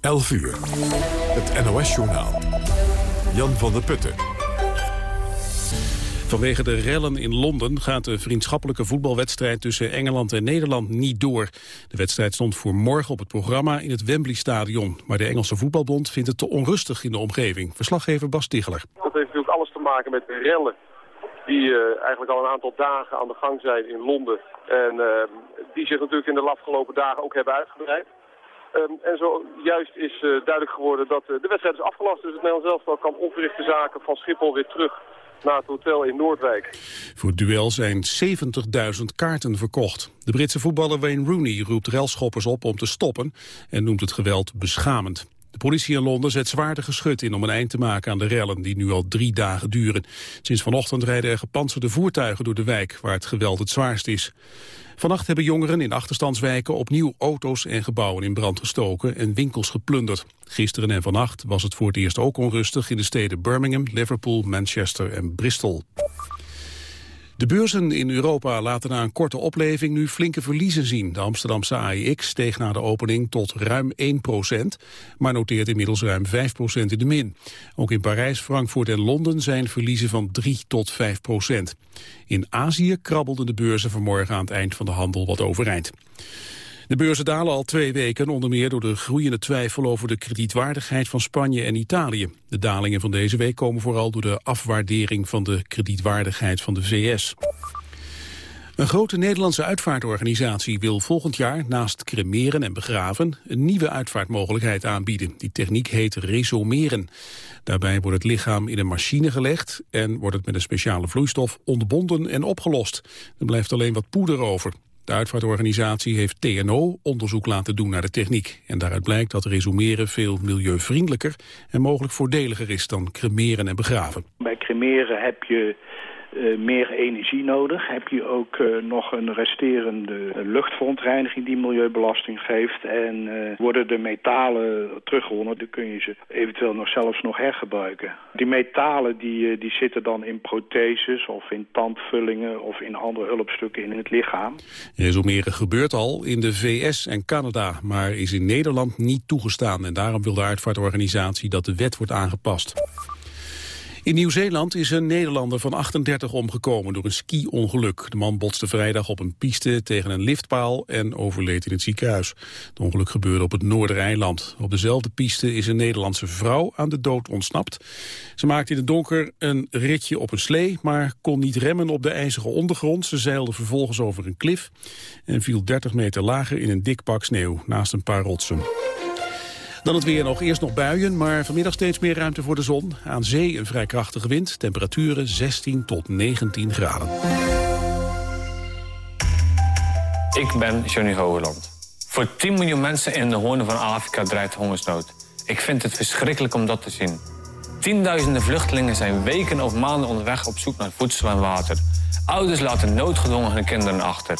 11 uur. Het NOS-journaal. Jan van der Putten. Vanwege de rellen in Londen gaat de vriendschappelijke voetbalwedstrijd tussen Engeland en Nederland niet door. De wedstrijd stond voor morgen op het programma in het Wembley Stadion. Maar de Engelse voetbalbond vindt het te onrustig in de omgeving. Verslaggever Bas Ticheler. Dat heeft natuurlijk alles te maken met de rellen die uh, eigenlijk al een aantal dagen aan de gang zijn in Londen. En uh, die zich natuurlijk in de afgelopen dagen ook hebben uitgebreid. Um, en zojuist is uh, duidelijk geworden dat de wedstrijd is afgelast. Dus het Nederlands elftal kan onverrichte zaken van Schiphol weer terug naar het hotel in Noordwijk. Voor het duel zijn 70.000 kaarten verkocht. De Britse voetballer Wayne Rooney roept relschoppers op om te stoppen en noemt het geweld beschamend. De politie in Londen zet zwaarder geschut in om een eind te maken aan de rellen die nu al drie dagen duren. Sinds vanochtend rijden er gepantserde voertuigen door de wijk waar het geweld het zwaarst is. Vannacht hebben jongeren in achterstandswijken opnieuw auto's en gebouwen in brand gestoken en winkels geplunderd. Gisteren en vannacht was het voor het eerst ook onrustig in de steden Birmingham, Liverpool, Manchester en Bristol. De beurzen in Europa laten na een korte opleving nu flinke verliezen zien. De Amsterdamse AEX steeg na de opening tot ruim 1% maar noteert inmiddels ruim 5% in de min. Ook in Parijs, Frankfurt en Londen zijn verliezen van 3 tot 5% In Azië krabbelden de beurzen vanmorgen aan het eind van de handel wat overeind. De beurzen dalen al twee weken, onder meer door de groeiende twijfel over de kredietwaardigheid van Spanje en Italië. De dalingen van deze week komen vooral door de afwaardering van de kredietwaardigheid van de VS. Een grote Nederlandse uitvaartorganisatie wil volgend jaar naast cremeren en begraven een nieuwe uitvaartmogelijkheid aanbieden. Die techniek heet resomeren. Daarbij wordt het lichaam in een machine gelegd en wordt het met een speciale vloeistof ontbonden en opgelost. Er blijft alleen wat poeder over. De uitvaartorganisatie heeft TNO onderzoek laten doen naar de techniek. En daaruit blijkt dat resumeren veel milieuvriendelijker en mogelijk voordeliger is dan cremeren en begraven. Bij cremeren heb je uh, meer energie nodig. Heb je ook uh, nog een resterende luchtverontreiniging die milieubelasting geeft. En uh, worden de metalen teruggewonnen, dan kun je ze eventueel nog zelfs nog hergebruiken. Die metalen die, die zitten dan in protheses of in tandvullingen of in andere hulpstukken in het lichaam. Resumeren gebeurt al in de VS en Canada, maar is in Nederland niet toegestaan. En daarom wil de uitvaartorganisatie dat de wet wordt aangepast. In Nieuw-Zeeland is een Nederlander van 38 omgekomen door een ski-ongeluk. De man botste vrijdag op een piste tegen een liftpaal en overleed in het ziekenhuis. Het ongeluk gebeurde op het Noordereiland. Op dezelfde piste is een Nederlandse vrouw aan de dood ontsnapt. Ze maakte in het donker een ritje op een slee, maar kon niet remmen op de ijzige ondergrond. Ze zeilde vervolgens over een klif en viel 30 meter lager in een dik pak sneeuw naast een paar rotsen. Dan het weer nog. Eerst nog buien, maar vanmiddag steeds meer ruimte voor de zon. Aan zee een vrij krachtige wind. Temperaturen 16 tot 19 graden. Ik ben Johnny Hogeland. Voor 10 miljoen mensen in de hoorn van Afrika drijft hongersnood. Ik vind het verschrikkelijk om dat te zien. Tienduizenden vluchtelingen zijn weken of maanden onderweg op zoek naar voedsel en water. Ouders laten noodgedwongen hun kinderen achter.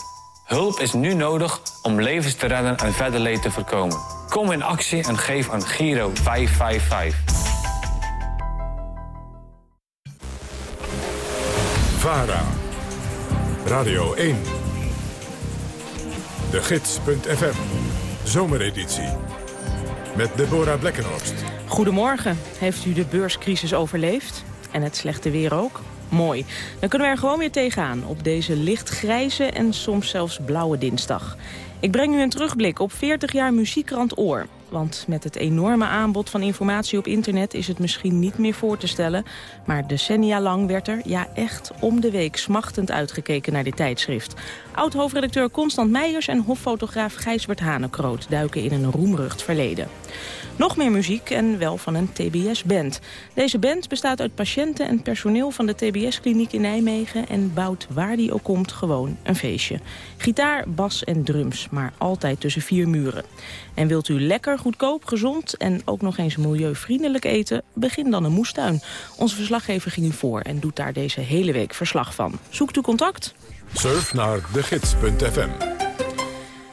Hulp is nu nodig om levens te redden en verder leed te voorkomen. Kom in actie en geef aan Giro 555. VARA. Radio 1. De Gids.fm. Zomereditie. Met Deborah Blekkenhorst. Goedemorgen. Heeft u de beurscrisis overleefd? En het slechte weer ook? Mooi. Dan kunnen we er gewoon weer tegenaan op deze lichtgrijze en soms zelfs blauwe dinsdag. Ik breng u een terugblik op 40 jaar muziekkrant Oor. Want met het enorme aanbod van informatie op internet is het misschien niet meer voor te stellen. Maar decennia lang werd er, ja echt, om de week smachtend uitgekeken naar dit tijdschrift. Oud-hoofdredacteur Constant Meijers en hoffotograaf Gijsbert Hanekroot duiken in een roemrucht verleden. Nog meer muziek en wel van een TBS-band. Deze band bestaat uit patiënten en personeel van de TBS-kliniek in Nijmegen... en bouwt waar die ook komt gewoon een feestje. Gitaar, bas en drums, maar altijd tussen vier muren. En wilt u lekker, goedkoop, gezond en ook nog eens milieuvriendelijk eten... begin dan een moestuin. Onze verslaggever ging u voor en doet daar deze hele week verslag van. Zoekt u contact? Surf naar degids.fm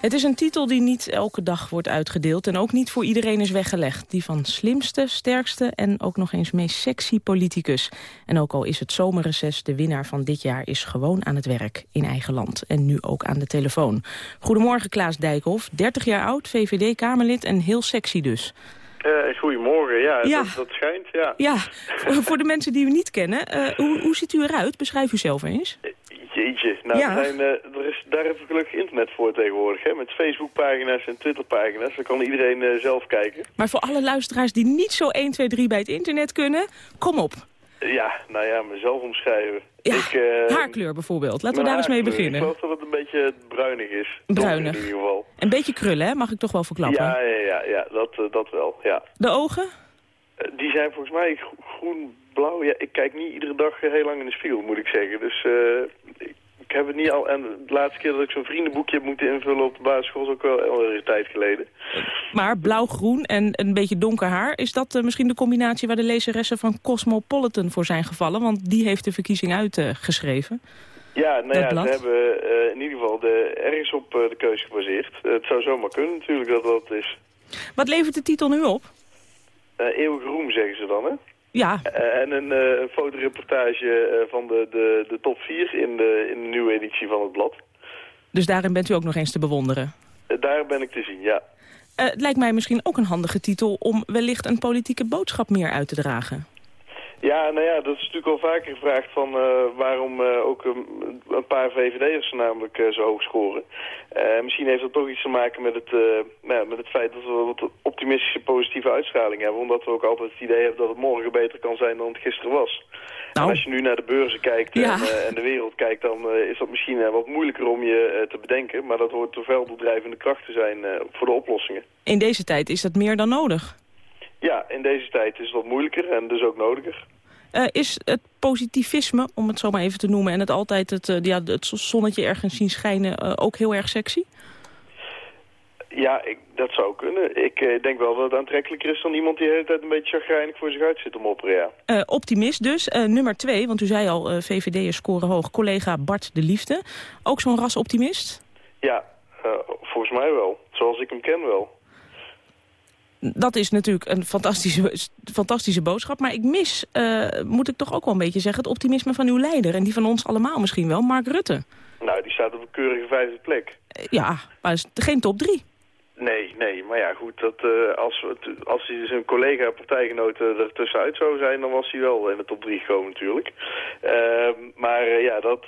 het is een titel die niet elke dag wordt uitgedeeld... en ook niet voor iedereen is weggelegd. Die van slimste, sterkste en ook nog eens meest sexy politicus. En ook al is het zomerreces, de winnaar van dit jaar... is gewoon aan het werk in eigen land. En nu ook aan de telefoon. Goedemorgen Klaas Dijkhoff, 30 jaar oud, VVD-Kamerlid en heel sexy dus. Uh, goedemorgen, ja, ja. Dat, dat, schijnt, ja. Ja, voor de mensen die u niet kennen, uh, hoe, hoe ziet u eruit? Beschrijf u zelf eens. Jeetje, nou, Ja. er zijn, eh, er is, daar hebben we gelukkig internet voor tegenwoordig, hè, met Facebookpagina's en Twitterpagina's. Dan kan iedereen eh, zelf kijken. Maar voor alle luisteraars die niet zo 1, 2, 3 bij het internet kunnen, kom op. Ja, nou ja, mezelf omschrijven. Ja, ik, eh, haarkleur bijvoorbeeld. Laten we daar eens mee beginnen. Ik geloof dat het een beetje bruinig is. Bruinig. In ieder geval. Een beetje krullen, hè? mag ik toch wel verklappen. Ja, ja, ja, ja dat, eh, dat wel, ja. De ogen? Eh, die zijn volgens mij gro- groen-blauw. Ja, ik kijk niet iedere dag eh, heel lang in de spiegel, moet ik zeggen. Dus eh, ik, heb het niet al... En de laatste keer dat ik zo'n vriendenboekje heb moeten invullen op de basisschool... is ook wel een tijd geleden. Maar blauw-groen en een beetje donker haar... is dat eh, misschien de combinatie waar de lezeressen van Cosmopolitan voor zijn gevallen? Want die heeft de verkiezing uitgeschreven. Ja, nou ja, ze hebben eh, in ieder geval de, ergens op eh, de keuze gebaseerd. Het zou zomaar kunnen natuurlijk dat dat is. Wat levert de titel nu op? Eeuwig roem zeggen ze dan, hè? Ja, Eh, en een eh, fotoreportage eh, van de, de, de top 4 in de, in de nieuwe editie van het blad. dus daarin bent u ook nog eens te bewonderen. Daar ben ik te zien, ja. Het lijkt mij misschien ook een handige titel om wellicht een politieke boodschap meer uit te dragen. Ja, nou ja, dat is natuurlijk al vaker gevraagd van eh, waarom eh, ook een, een paar VVD'ers namelijk eh, zo hoog scoren. Misschien heeft dat toch iets te maken met het, nou met het feit dat we wat optimistische positieve uitstraling hebben. Omdat we ook altijd het idee hebben dat het morgen beter kan zijn dan het gisteren was. Nou. En als je nu naar de beurzen kijkt Ja. en, en de wereld kijkt, dan is dat misschien wat moeilijker om je te bedenken. Maar dat hoort toch wel de drijvende kracht te zijn voor de oplossingen. In deze tijd is dat meer dan nodig. Ja, in deze tijd is het wat moeilijker en dus ook nodiger. Eh, is het positivisme, om het zo maar even te noemen... en het altijd het, eh, ja, het zonnetje ergens zien schijnen eh, ook heel erg sexy? Ja, ik, dat zou kunnen. Ik denk wel dat het aantrekkelijker is dan iemand die de hele tijd een beetje chagrijnig voor zich uit zit om mopperen, ja. Optimist dus. Nummer twee, want u zei al, VVD'ers scoren hoog. Collega Bart de Liefde. Ook zo'n rasoptimist? Ja, volgens mij wel. Zoals ik hem ken wel. Dat is natuurlijk een fantastische, fantastische boodschap. Maar ik mis, eh, moet ik toch ook wel een beetje zeggen... het optimisme van uw leider. En die van ons allemaal misschien wel, Mark Rutte. Nou, die staat op een keurige vijfde plek. Eh, ja, maar is geen top drie. Nee, nee, maar ja, goed, dat, eh, als, als hij zijn collega partijgenoten er tussenuit zou zijn, dan was hij wel in de top drie gekomen natuurlijk. Ehm, maar ja, dat,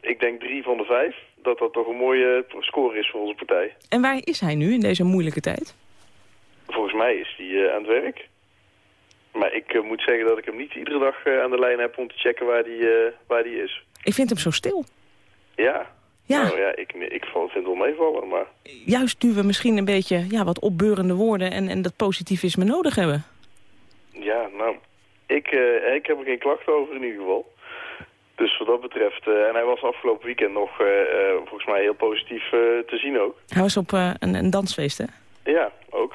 ik denk drie van de vijf, dat dat toch een mooie score is voor onze partij. En waar is hij nu in deze moeilijke tijd? Volgens mij is hij eh, aan het werk. Maar ik eh, moet zeggen dat ik hem niet iedere dag eh, aan de lijn heb om te checken waar die, waar die is. Ik vind hem zo stil. Ja. Ja. Nou ja, ik, ik vind het wel meevallen, maar... Juist nu we misschien een beetje ja, wat opbeurende woorden... en, en dat positivisme nodig hebben. Ja, nou, ik, ik heb er geen klachten over in ieder geval. Dus wat dat betreft, en hij was afgelopen weekend nog volgens mij heel positief te zien ook. Hij was op een, een dansfeest, hè? Ja, ook.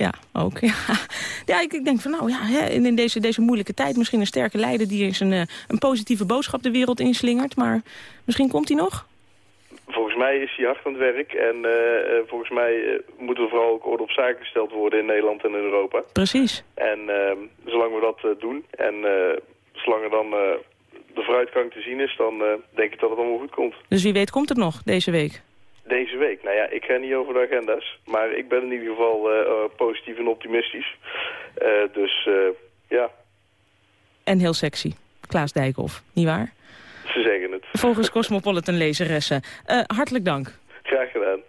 Ja, ook. Ja, ja ik, ik denk van nou ja, hè, in in deze, deze moeilijke tijd misschien een sterke leider die eens een, eh, een positieve boodschap de wereld inslingert. Maar misschien komt hij nog. Volgens mij is hij hard aan het werk en eh, eh, volgens mij moeten er vooral ook orde op zaken gesteld worden in Nederland en in Europa. Precies. En eh, zolang we dat doen en zolang er dan de vooruitgang te zien is, dan denk ik dat het allemaal goed komt. Dus wie weet komt het nog deze week. Deze week, nou ja, ik ga niet over de agenda's, maar ik ben in ieder geval eh, eh, positief en optimistisch. Eh, dus ja, En heel sexy. Klaas Dijkhoff, nietwaar? ze zeggen het. Volgens Cosmopolitan lezeressen. Hartelijk dank. Graag gedaan.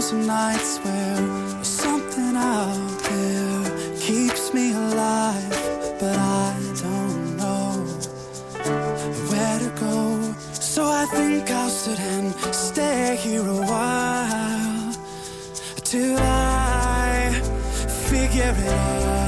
One of nights where something out there keeps me alive, but I don't know where to go. So I think I'll sit and stay here a while till I figure it out.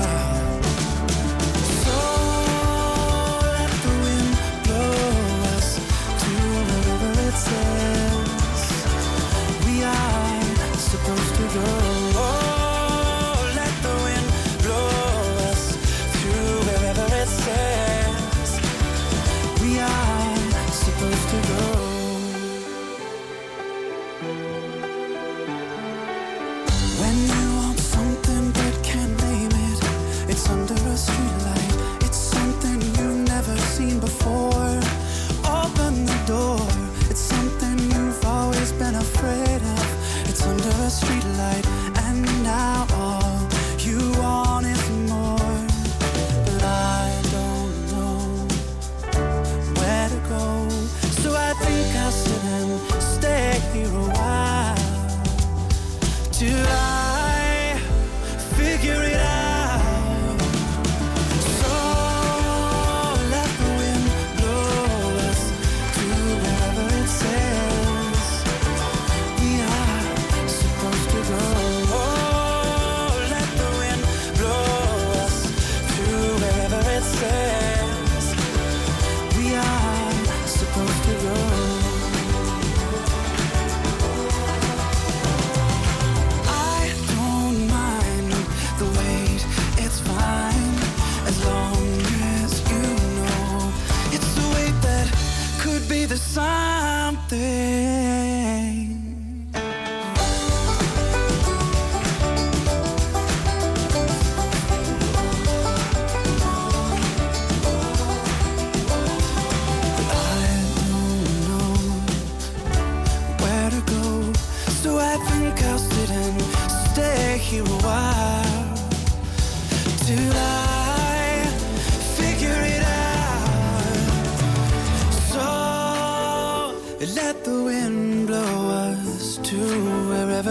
Maybe there's something.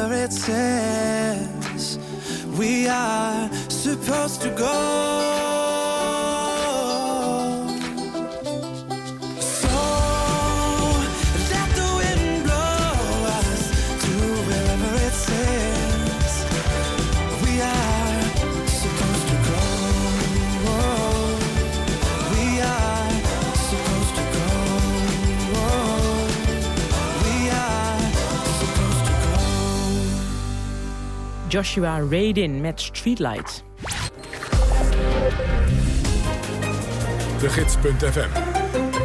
Wherever it says we are supposed to go. Joshua Radin met Streetlight. De Gids.fm.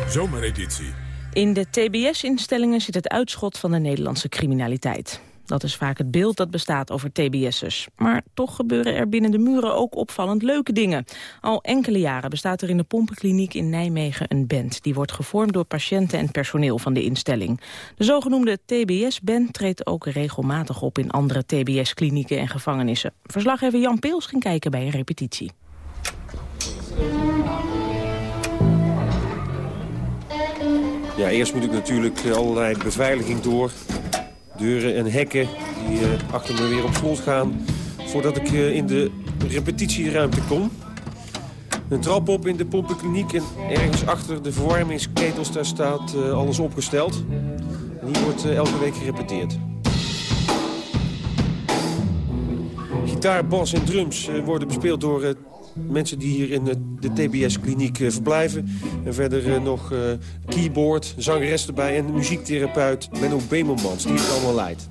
Zomereditie. In de TBS-instellingen zit het uitschot van de Nederlandse criminaliteit. Dat is vaak het beeld dat bestaat over TBS'ers. Maar toch gebeuren er binnen de muren ook opvallend leuke dingen. Al enkele jaren bestaat er in de pompenkliniek in Nijmegen een band. Die wordt gevormd door patiënten en personeel van de instelling. De zogenoemde TBS-band treedt ook regelmatig op in andere TBS-klinieken en gevangenissen. Verslaggever Jan Peels ging kijken bij een repetitie. Ja, eerst moet ik natuurlijk eh, allerlei beveiliging door. Deuren en hekken die eh, achter me weer op slot gaan... voordat ik eh, in de repetitieruimte kom. Een trap op in de pompenkliniek en ergens achter de verwarmingsketels... daar staat eh, alles opgesteld. En hier wordt elke week gerepeteerd. Gitaar, bas en drums worden bespeeld door mensen die hier in eh, de TBS-kliniek eh, verblijven. En verder eh, nog keyboard, zangeres erbij en muziektherapeut Benno Bemelmans, die het allemaal leidt.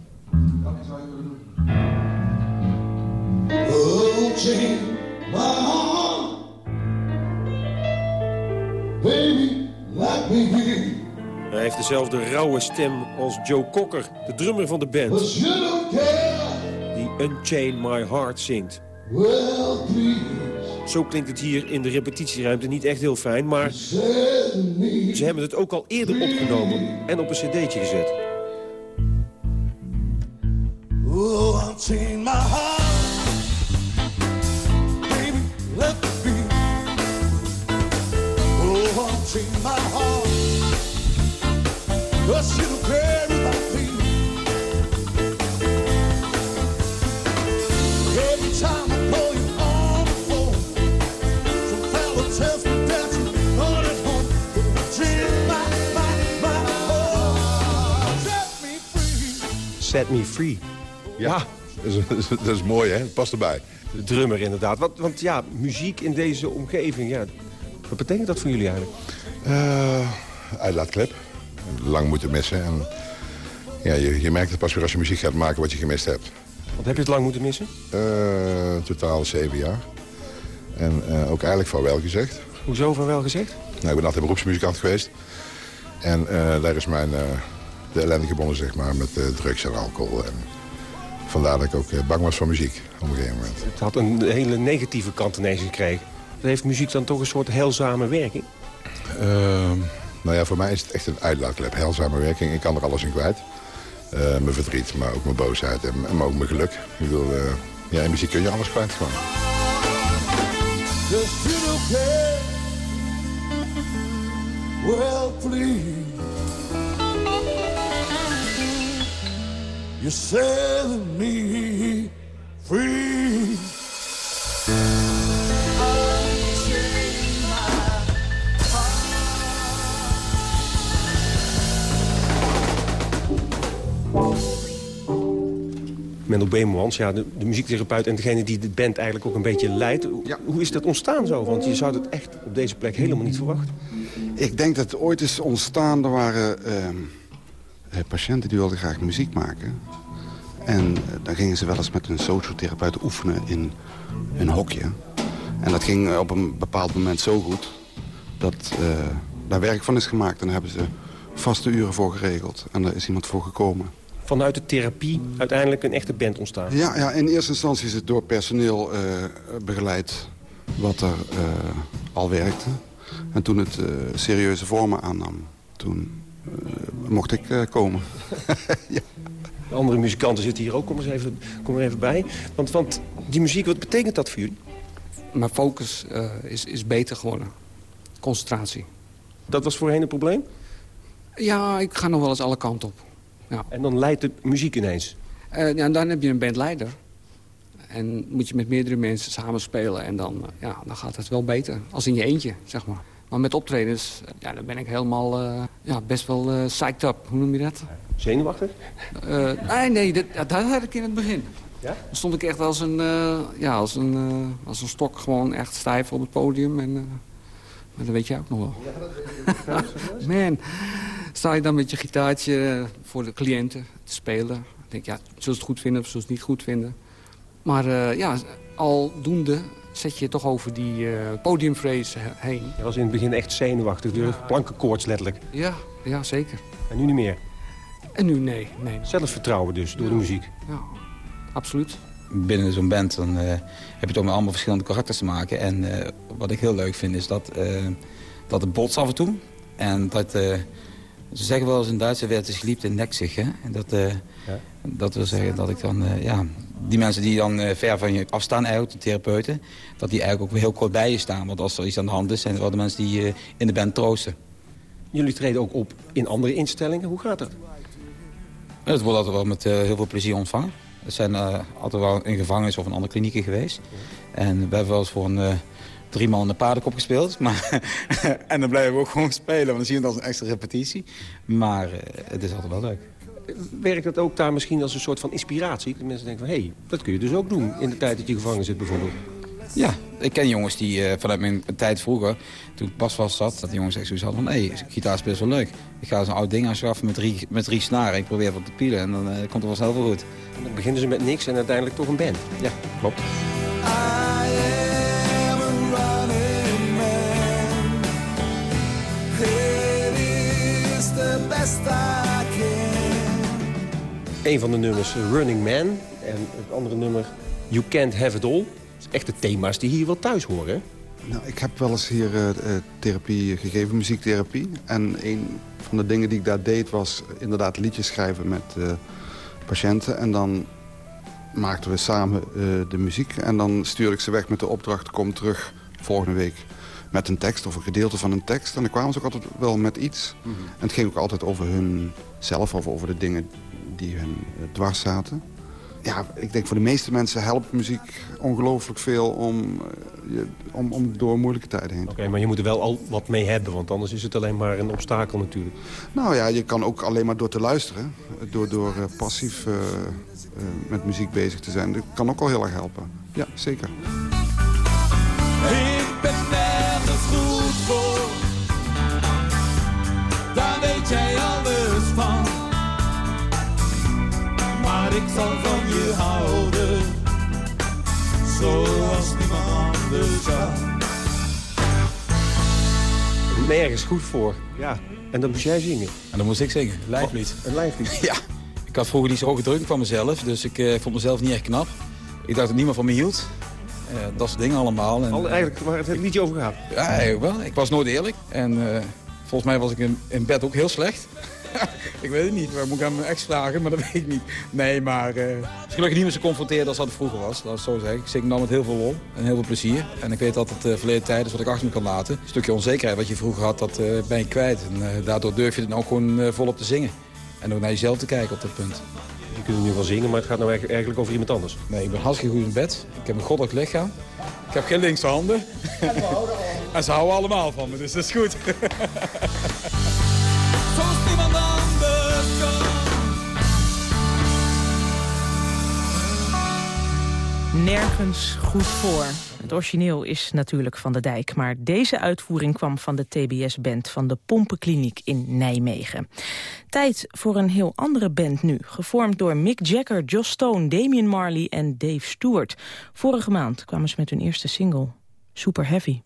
Baby, me. Hij heeft dezelfde rauwe stem als Joe Cocker, de drummer van de band. Die Unchain My Heart zingt. Well, Zo klinkt het hier in de repetitieruimte niet echt heel fijn, maar ze hebben het ook al eerder opgenomen en op een cd'tje gezet. Oh. Baby, let Set Me Free. Ja, Dat is, dat is mooi, hè? Past erbij. de drummer inderdaad. Want, want ja, muziek in deze omgeving, ja, wat betekent dat voor jullie eigenlijk? Eh uitlaatklep. Lang moeten missen. En ja, je, je merkt het pas weer als je muziek gaat maken wat je gemist hebt. Want heb je het lang moeten missen? Eh, totaal zeven jaar. En eh, ook eigenlijk van wel gezegd. Hoezo van wel gezegd? Nou, ik ben altijd beroepsmuzikant geweest. En eh, daar is mijn, de ellende gebonden, zeg maar, met eh, drugs en alcohol. En vandaar dat ik ook eh, bang was voor muziek op een gegeven moment. Het had een hele negatieve kant ineens gekregen. Heeft muziek dan toch een soort heilzame werking? Ehm, nou ja, voor mij is het echt een uitlaatklep. Heilzame werking. Ik kan er alles in kwijt. Eh, mijn verdriet, maar ook mijn boosheid en, en ook mijn geluk. Ik bedoel, eh, ja, in muziek kun je alles kwijt gewoon. Well, please. You're setting me free. Mendel Beemans, ja, de, de muziektherapeut en degene die de band eigenlijk ook een beetje leidt. Hoe- Hoe is dat ontstaan zo? Want je zou het echt op deze plek helemaal niet verwachten. Ik denk dat het ooit is ontstaan. Er waren ehm, eh, patiënten die wilden graag muziek maken. En eh, dan gingen ze wel eens met een sociotherapeut oefenen in een hokje. En dat ging eh, op een bepaald moment zo goed... dat eh, daar werk van is gemaakt. En dan hebben ze vaste uren voor geregeld. En daar is iemand voor gekomen. Vanuit de therapie uiteindelijk een echte band ontstaan. Ja, ja in eerste instantie is het door personeel eh, begeleid wat er eh, al werkte. En toen het eh, serieuze vormen aannam, toen eh, mocht ik eh, komen. De andere muzikanten zitten hier ook. Kom, eens even, kom er even bij. Want, want die muziek, wat betekent dat voor jullie? Mijn focus eh, is, is beter geworden. Concentratie. Dat was voorheen een probleem? Ja, ik ga nog wel eens alle kanten op. Ja. En dan leidt de muziek ineens? Eh, ja, dan heb je een bandleider. En moet je met meerdere mensen samen spelen. En dan, eh, ja, dan gaat het wel beter. Als in je eentje, zeg maar. Maar met optredens, ja, dan ben ik helemaal eh, ja, best wel eh psyched up. Hoe noem je dat? Zenuwachtig? Eh, nee, nee, dat, ja, dat had ik in het begin. Ja? Dan stond ik echt als een, ja, als een, als een stok gewoon echt stijf op het podium. En, maar dat weet jij ook nog wel. Man, sta je dan met je gitaartje voor de cliënten te spelen. Ik denk, ja, zullen ze het goed vinden of zullen ze het niet goed vinden. Maar ja, aldoende zet je toch over die eh podiumvrees he- heen. Je was in het begin echt zenuwachtig. De plankenkoorts letterlijk. Ja, ja, zeker. En nu niet meer. En nu nee, nee. Zelfvertrouwen dus, door de muziek. Ja, absoluut. binnen zo'n band dan, eh, heb je toch met allemaal verschillende karakters te maken. En eh, wat ik heel leuk vind is dat, dat het bots af en toe. En dat, eh, ze zeggen wel eens in Duitse werd is geliefd en. Hè? Dat, eh, dat wil zeggen dat ik dan, eh, ja, die mensen die dan eh, ver van je afstaan eigenlijk, de therapeuten, dat die eigenlijk ook weer heel kort bij je staan. Want als er iets aan de hand is, zijn er wel de mensen die in de band troosten. Jullie treden ook op in andere instellingen. Hoe gaat dat? Het wordt altijd wel met heel veel plezier ontvangen. We zijn altijd wel in gevangenis of in andere klinieken geweest. En we hebben wel eens voor een drie man een paardenkop gespeeld. Maar en dan blijven we ook gewoon spelen, want dan zien we het als een extra repetitie. Maar eh, het is altijd wel leuk. Werkt dat ook daar misschien als een soort van inspiratie? Dat mensen denken van, hé, hey, dat kun je dus ook doen in de tijd dat je gevangen zit bijvoorbeeld. Ja, ik ken jongens die eh, vanuit mijn tijd vroeger, toen ik pas vast zat, dat die jongens echt zoiets hadden van, hé, hey, gitaar is wel leuk. Ik ga zo'n oud ding aanschaffen met drie, met drie snaren. Ik probeer wat te pielen en dan eh, komt het wel snel wel goed. En dan beginnen ze met niks en uiteindelijk toch een band. Ja, klopt. I am is the best I can. Een van de nummers Running Man en het andere nummer You Can't Have It All. Dat is echt de thema's die hier wel thuis horen? Nou, ik heb wel eens hier eh, therapie gegeven, muziektherapie. En een van de dingen die ik daar deed was inderdaad liedjes schrijven met eh, patiënten. En dan maakten we samen de muziek. En dan stuurde ik ze weg met de opdracht, kom terug volgende week met een tekst of een gedeelte van een tekst. En dan kwamen ze ook altijd wel met iets. En het ging ook altijd over hun zelf of over de dingen die hun dwars zaten. Ja, ik denk voor de meeste mensen helpt muziek ongelooflijk veel om, eh, je, om, om door moeilijke tijden heen te Oké, maar je moet er wel al wat mee hebben, want anders is het alleen maar een obstakel natuurlijk. Nou ja, je kan ook alleen maar door te luisteren. Door, door eh, passief eh, met muziek bezig te zijn. Dat kan ook al heel erg helpen. Ja, zeker. Ik ben weet jij alles van. Maar ik zal van je houden. Zoals niemand anders zou. Nergens goed voor. Ja, en dan moest jij zingen. En dan moest ik zingen, lijflied. Een lijflied? Ja, ik had vroeger niet zo hoge druk van mezelf, dus ik eh, vond mezelf niet echt knap. Ik dacht dat niemand van me hield. Eh, dat soort dingen allemaal. En, Al, eigenlijk waar het het liedje over gaat. Ja, eigenlijk wel. Ik was nooit eerlijk. En eh, volgens mij was ik in, in bed ook heel slecht. ik weet het niet. Waar moet ik aan mijn ex vragen? Maar dat weet ik niet. Nee, maar eh, het is gelukkig niet meer zo confronteerd als dat het vroeger was. Dat is zo zeggen. Ik zing dan met heel veel lol en heel veel plezier. En ik weet dat het uh, verleden tijd is wat ik achter me kan laten. Een stukje onzekerheid wat je vroeger had, dat eh, ben je kwijt. En eh, daardoor durf je het ook gewoon eh, volop te zingen. En ook naar jezelf te kijken op dat punt. Je kunt nu wel zingen, maar het gaat nou eigenlijk over iemand anders. Nee, ik ben hartstikke goed in bed. Ik heb een goddelijk lichaam. Ik heb geen linkse handen. En ze houden allemaal van me, dus dat is goed. Zoals niemand anders kan. Nergens goed voor. Het origineel is natuurlijk van de dijk, maar deze uitvoering kwam van de TBS-band van de Pompenkliniek in Nijmegen. Tijd voor een heel andere band nu, gevormd door Mick Jagger, Joss Stone, Damian Marley en Dave Stewart. Vorige maand kwamen ze met hun eerste single, Super Heavy.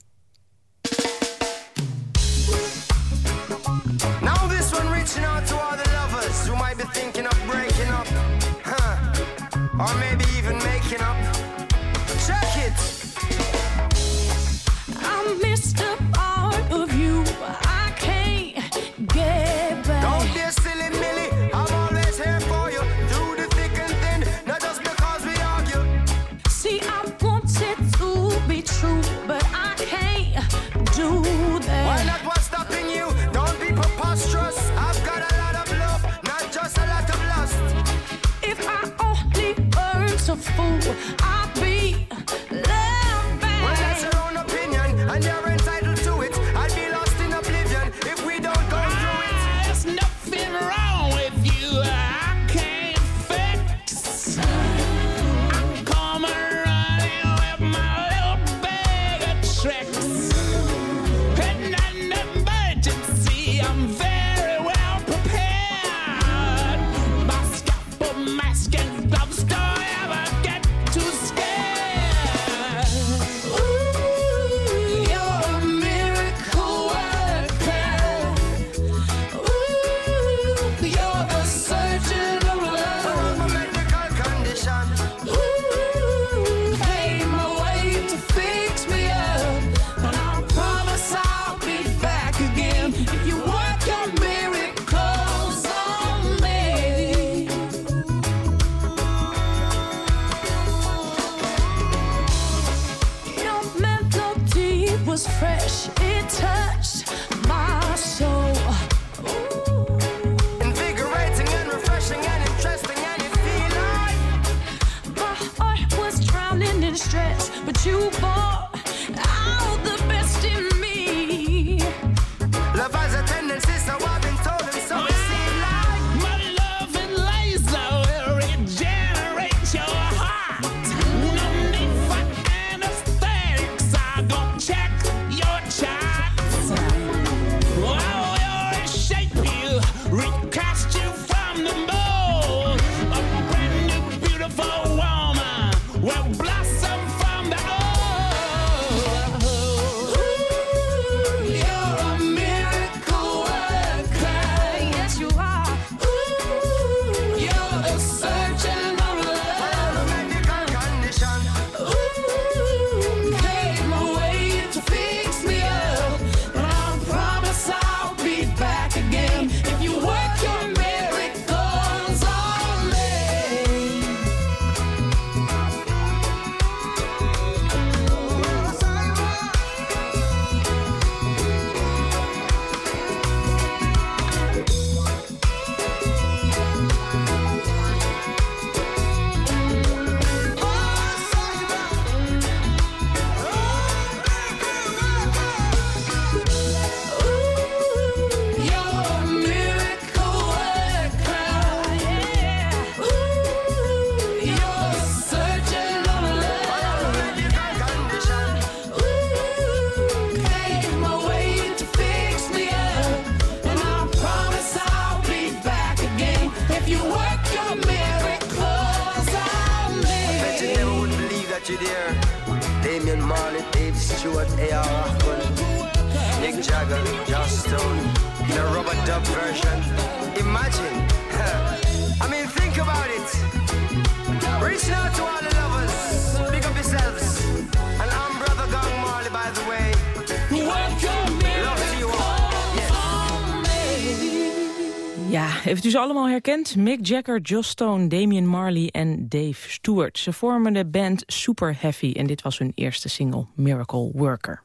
Heeft u ze allemaal herkend? Mick Jagger, Joss Stone, Damian Marley en Dave Stewart. Ze vormen de band Super Heavy en dit was hun eerste single Miracle Worker.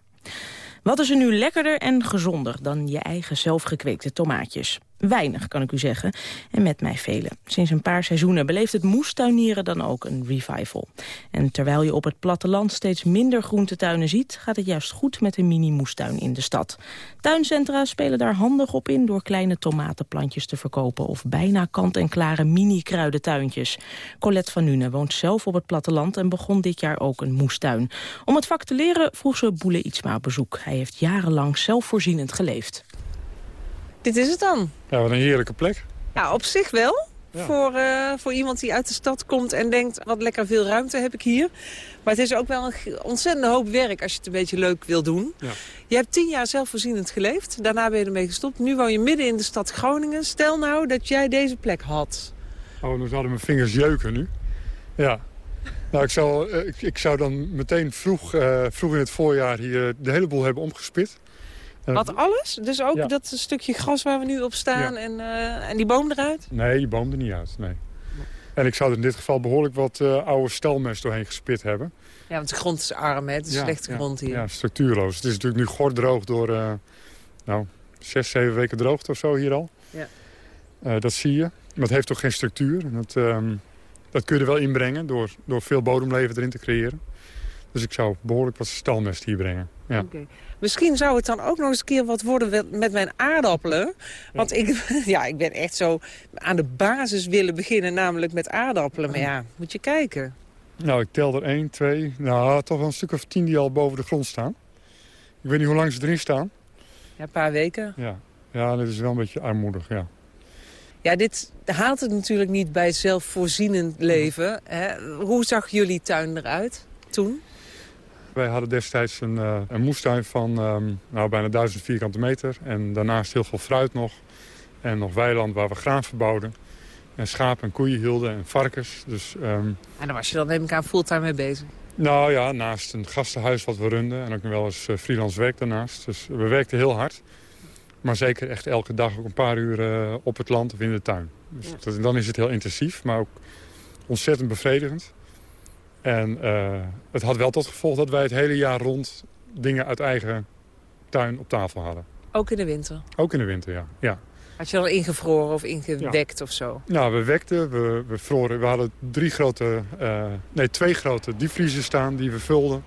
Wat is er nu lekkerder en gezonder dan je eigen zelfgekweekte tomaatjes? Weinig, kan ik u zeggen. En met mij velen. Sinds een paar seizoenen beleeft het moestuinieren dan ook een revival. En terwijl je op het platteland steeds minder groentetuinen ziet... gaat het juist goed met een mini-moestuin in de stad. Tuincentra spelen daar handig op in... door kleine tomatenplantjes te verkopen... of bijna kant-en-klare mini-kruidentuintjes. Colette van Nuenen woont zelf op het platteland... en begon dit jaar ook een moestuin. Om het vak te leren vroeg ze Boele Ietsma op bezoek. Hij heeft jarenlang zelfvoorzienend geleefd. Dit is het dan. Ja, wat een heerlijke plek. Ja, op zich wel. Voor, eh, voor iemand die uit de stad komt en denkt, wat lekker veel ruimte heb ik hier. Maar het is ook wel een ontzettende hoop werk als je het een beetje leuk wil doen. Ja. Je hebt tien jaar zelfvoorzienend geleefd. Daarna ben je ermee gestopt. Nu woon je midden in de stad Groningen. Stel nou dat jij deze plek had. Oh, nu zouden mijn vingers jeuken nu. Ja. Nou, ik zou, eh, ik, ik zou dan meteen vroeg, eh, vroeg in het voorjaar hier de hele boel hebben omgespit. En Wat alles? Dus ook Ja. dat stukje gras waar we nu op staan Ja. en, eh, en die boom eruit? Nee, die boom er niet uit, nee. En ik zou er in dit geval behoorlijk wat eh, oude stalmest doorheen gespit hebben. Ja, want de grond is arm, hè? Het is Ja, slechte grond hier. Ja, structuurloos. Het is natuurlijk nu gordroog door, eh, nou, zes, zeven weken droogte of zo hier al. Ja. Eh, dat zie je. Maar het heeft toch geen structuur. Dat, ehm, dat kun je er wel inbrengen door, door veel bodemleven erin te creëren. Dus ik zou behoorlijk wat stalmest hier brengen. Ja. Oké. Misschien zou het dan ook nog eens een keer wat worden met mijn aardappelen. Want ik, ja, ik ben echt zo aan de basis willen beginnen, namelijk met aardappelen. Maar ja, moet je kijken. Nou, ik tel er één, twee, nou, toch wel een stuk of tien die al boven de grond staan. Ik weet niet hoe lang ze erin staan. Ja, een paar weken. Ja, ja dat is wel een beetje armoedig, ja. Ja, dit haalt het natuurlijk niet bij zelfvoorzienend leven. Hè? Hoe zag jullie tuin eruit toen? Wij hadden destijds een, eh, een moestuin van ehm, nou, bijna 1000 vierkante meter. En daarnaast heel veel fruit nog. En nog weiland waar we graan verbouwden. En schapen en koeien hielden en varkens. Dus ehm, En daar was je dan neem ik aan fulltime mee bezig. nou ja, naast een gastenhuis wat we runden. En ook nog wel eens eh, freelance werk daarnaast. Dus we werkten heel hard. Maar zeker echt elke dag ook een paar uur eh, op het land of in de tuin. Dus dat- dan is het heel intensief, maar ook ontzettend bevredigend. En eh, het had wel tot gevolg dat wij het hele jaar rond dingen uit eigen tuin op tafel hadden. Ook in de winter? Ook in de winter, ja. ja. Had je dan ingevroren of ingewekt of zo? Nou, we wekten, we, we vroren. We hadden drie grote, eh, nee, twee grote diepvriezen staan die we vulden.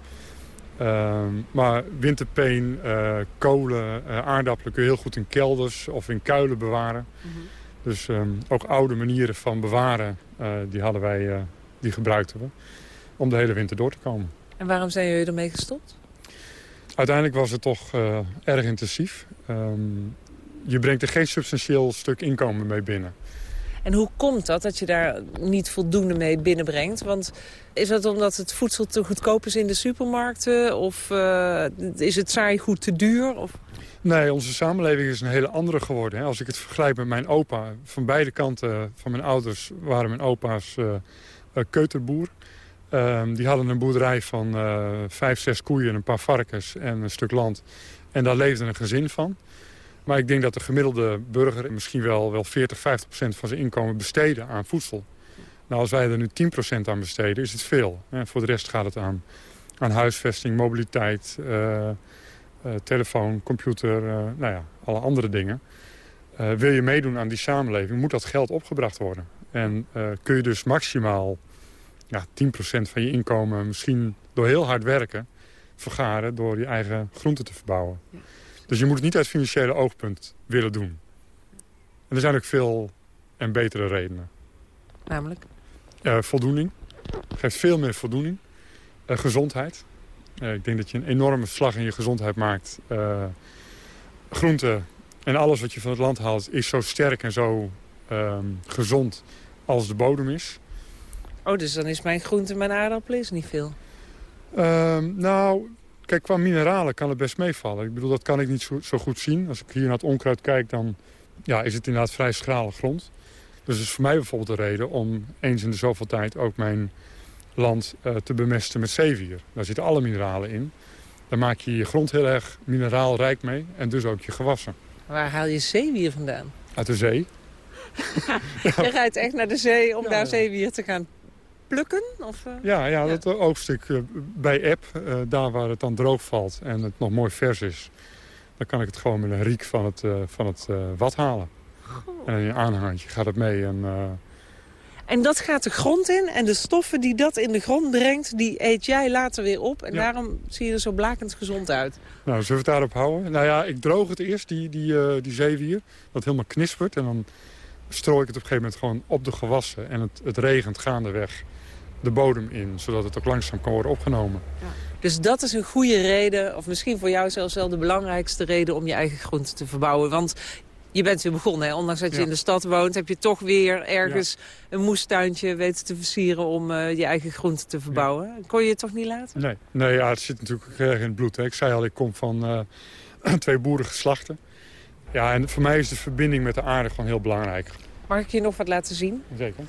Ehm, maar winterpeen, eh, kolen, aardappelen kun je heel goed in kelders of in kuilen bewaren. Dus ehm, ook oude manieren van bewaren, die hadden wij, die gebruikten we. Om de hele winter door te komen. En waarom zijn jullie ermee gestopt? Uiteindelijk was het toch eh, erg intensief. Ehm, je brengt er geen substantieel stuk inkomen mee binnen. En hoe komt dat, dat je daar niet voldoende mee binnenbrengt? Want is dat omdat het voedsel te goedkoop is in de supermarkten? Of eh, is het saai goed te duur? Of... Nee, onze samenleving is een hele andere geworden. Hè. Als ik het vergelijk met mijn opa. Van beide kanten van mijn ouders waren mijn opa's eh, keuterboer. Ehm, die hadden een boerderij van eh, vijf, zes koeien, een paar varkens en een stuk land. En daar leefde een gezin van. Maar ik denk dat de gemiddelde burger misschien wel, wel 40, 50 procent van zijn inkomen besteden aan voedsel. Nou, als wij er nu 10 procent aan besteden, is het veel. Voor de rest gaat het aan, aan huisvesting, mobiliteit, eh, eh, telefoon, computer, nou ja, alle andere dingen. Wil je meedoen aan die samenleving, moet dat geld opgebracht worden. En kun je dus maximaal ja, 10% van je inkomen misschien door heel hard werken... vergaren door je eigen groenten te verbouwen. Dus je moet het niet uit financiële oogpunt willen doen. En er zijn ook veel en betere redenen. Namelijk? Eh, voldoening. Geeft veel meer voldoening. Eh, gezondheid. Eh, ik denk dat je een enorme slag in je gezondheid maakt. Groenten en alles wat je van het land haalt is zo sterk en zo ehm, gezond als de bodem is. Oh, dus dan is mijn groente en mijn aardappelen is niet veel. Ehm, nou, kijk, qua mineralen kan het best meevallen. Ik bedoel, dat kan ik niet zo, zo goed zien. Als ik hier naar het onkruid kijk, dan ja, is het inderdaad vrij schrale grond. Dus het is voor mij bijvoorbeeld de reden om eens in de zoveel tijd ook mijn land eh, te bemesten met zeewier. Daar zitten alle mineralen in. Dan maak je je grond heel erg mineraalrijk mee en dus ook je gewassen. Waar haal je zeewier vandaan? Uit de zee. Je rijdt echt naar de zee om daar zeewier te gaan plukken? Of, eh? Ja, ja, dat oogstuk eh, bij app, eh, daar waar het dan droog valt en het nog mooi vers is... dan kan ik het gewoon met een riek van het, eh, van het eh, wat halen. En in een aanhangertje gaat het mee. En, eh, En dat gaat de grond in en de stoffen die dat in de grond brengt... die eet jij later weer op en daarom zie je er zo blakend gezond uit. nou, zullen we het daarop houden? Nou ja, ik droog het eerst, die, die, eh, die zeewier. Dat helemaal knispert. En dan strooi ik het op een gegeven moment gewoon op de gewassen. En het, het regent gaandeweg de bodem in. Zodat het ook langzaam kan worden opgenomen. Dus dat is een goede reden, of misschien voor jou zelfs wel de belangrijkste reden... om je eigen groente te verbouwen. Want je bent weer begonnen, hè? ondanks dat je Ja. in de stad woont... heb je toch weer ergens een moestuintje weten te versieren... om eh, je eigen groente te verbouwen. Kon je het toch niet laten? Nee, nee ja, het zit natuurlijk erg in het bloed. Hè. Ik zei al, ik kom van eh, twee boerengeslachten. Ja, en voor mij is de verbinding met de aarde gewoon heel belangrijk. Mag ik je nog wat laten zien? Zeker.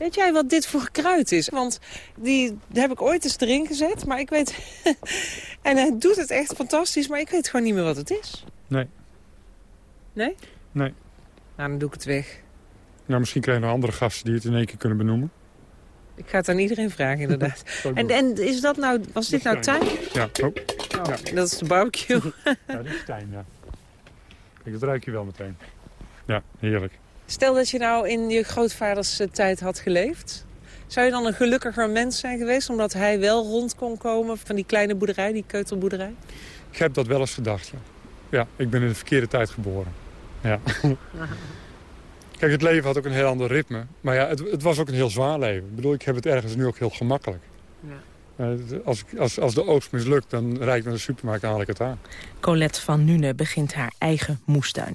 Weet jij wat dit voor kruid is? Want die heb ik ooit eens erin gezet, maar ik weet... en hij doet het echt fantastisch, maar ik weet gewoon niet meer wat het is. Nee. Nee? Nee. Nou, dan doe ik het weg. Nou, misschien krijgen we andere gasten die het in één keer kunnen benoemen. Ik ga het aan iedereen vragen, inderdaad. Ik en, en is dat nou, was dit nou tuin? Ja, oh. Oh, Dat is de barbecue. ja, dit is tuin, ja. Kijk, dat ruik je wel meteen. Ja, heerlijk. Stel dat je nou in je grootvaders eh, tijd had geleefd. Zou je dan een gelukkiger mens zijn geweest... omdat hij wel rond kon komen van die kleine boerderij, die keutelboerderij? Ik heb dat wel eens gedacht, ja. Ja, ik ben in de verkeerde tijd geboren. Ja. Kijk, het leven had ook een heel ander ritme. Maar ja, het, het was ook een heel zwaar leven. Ik bedoel, ik heb het ergens nu ook heel gemakkelijk. Eh, als, ik- als, als de oogst mislukt, dan rijd ik naar de supermarkt en haal ik het aan. Colette van Nune begint haar eigen moestuin.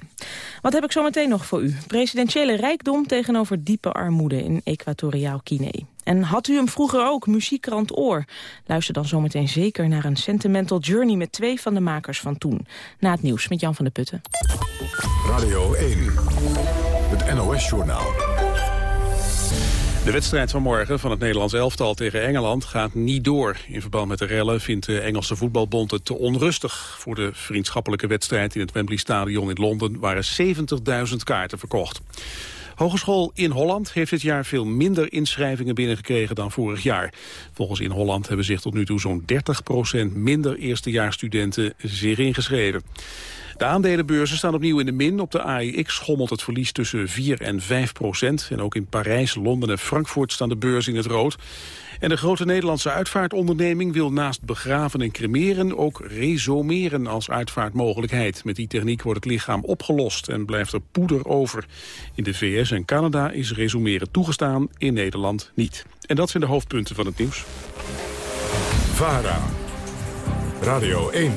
Wat heb ik zo meteen nog voor u? Presidentiële rijkdom tegenover diepe armoede in Equatoriaal Guinea. En had u hem vroeger ook, muziekkrant Oor? Luister dan zometeen zeker naar een sentimental journey... met twee van de makers van toen. Na het nieuws met Jan van der Putten. Radio 1, het NOS-journaal. De wedstrijd van morgen van het Nederlands elftal tegen Engeland gaat niet door. In verband met de rellen vindt de Engelse voetbalbond het te onrustig. Voor de vriendschappelijke wedstrijd in het Wembley Stadion in Londen waren 70.000 kaarten verkocht. Hogeschool in Holland heeft dit jaar veel minder inschrijvingen binnengekregen dan vorig jaar. Volgens in Holland hebben zich tot nu toe zo'n 30% minder eerstejaarsstudenten zich ingeschreven. De aandelenbeurzen staan opnieuw in de min. Op de AEX schommelt het verlies tussen 4 en 5 procent. En ook in Parijs, Londen en Frankfurt staan de beurzen in het rood. En de grote Nederlandse uitvaartonderneming wil naast begraven en cremeren ook resomeren als uitvaartmogelijkheid. Met die techniek wordt het lichaam opgelost en blijft er poeder over. In de VS en Canada is resomeren toegestaan, in Nederland niet. En dat zijn de hoofdpunten van het nieuws. VARA. Radio 1.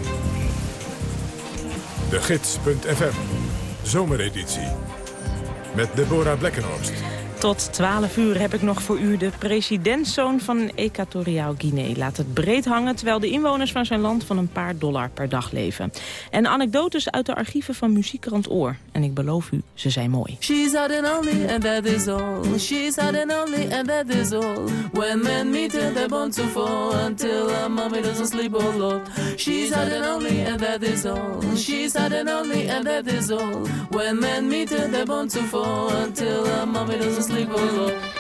De Gids.fm. Zomereditie. Met Deborah Blekkenhorst. Tot 12 uur heb ik nog voor u de presidentszoon van Equatoriaal Guinea. Laat het breed hangen terwijl de inwoners van zijn land van een paar dollar per dag leven. En anekdotes uit de archieven van Muziekkrant Oor. En ik beloof u, ze zijn mooi. She's had an only and that is all. She's had an only and that is all. When men meet her, they're born to fall until her mommy doesn't sleep all Lord. She's had an only and that is all. She's had an only and that is all. When men meet her, they're born to fall until her mommy doesn't sleep all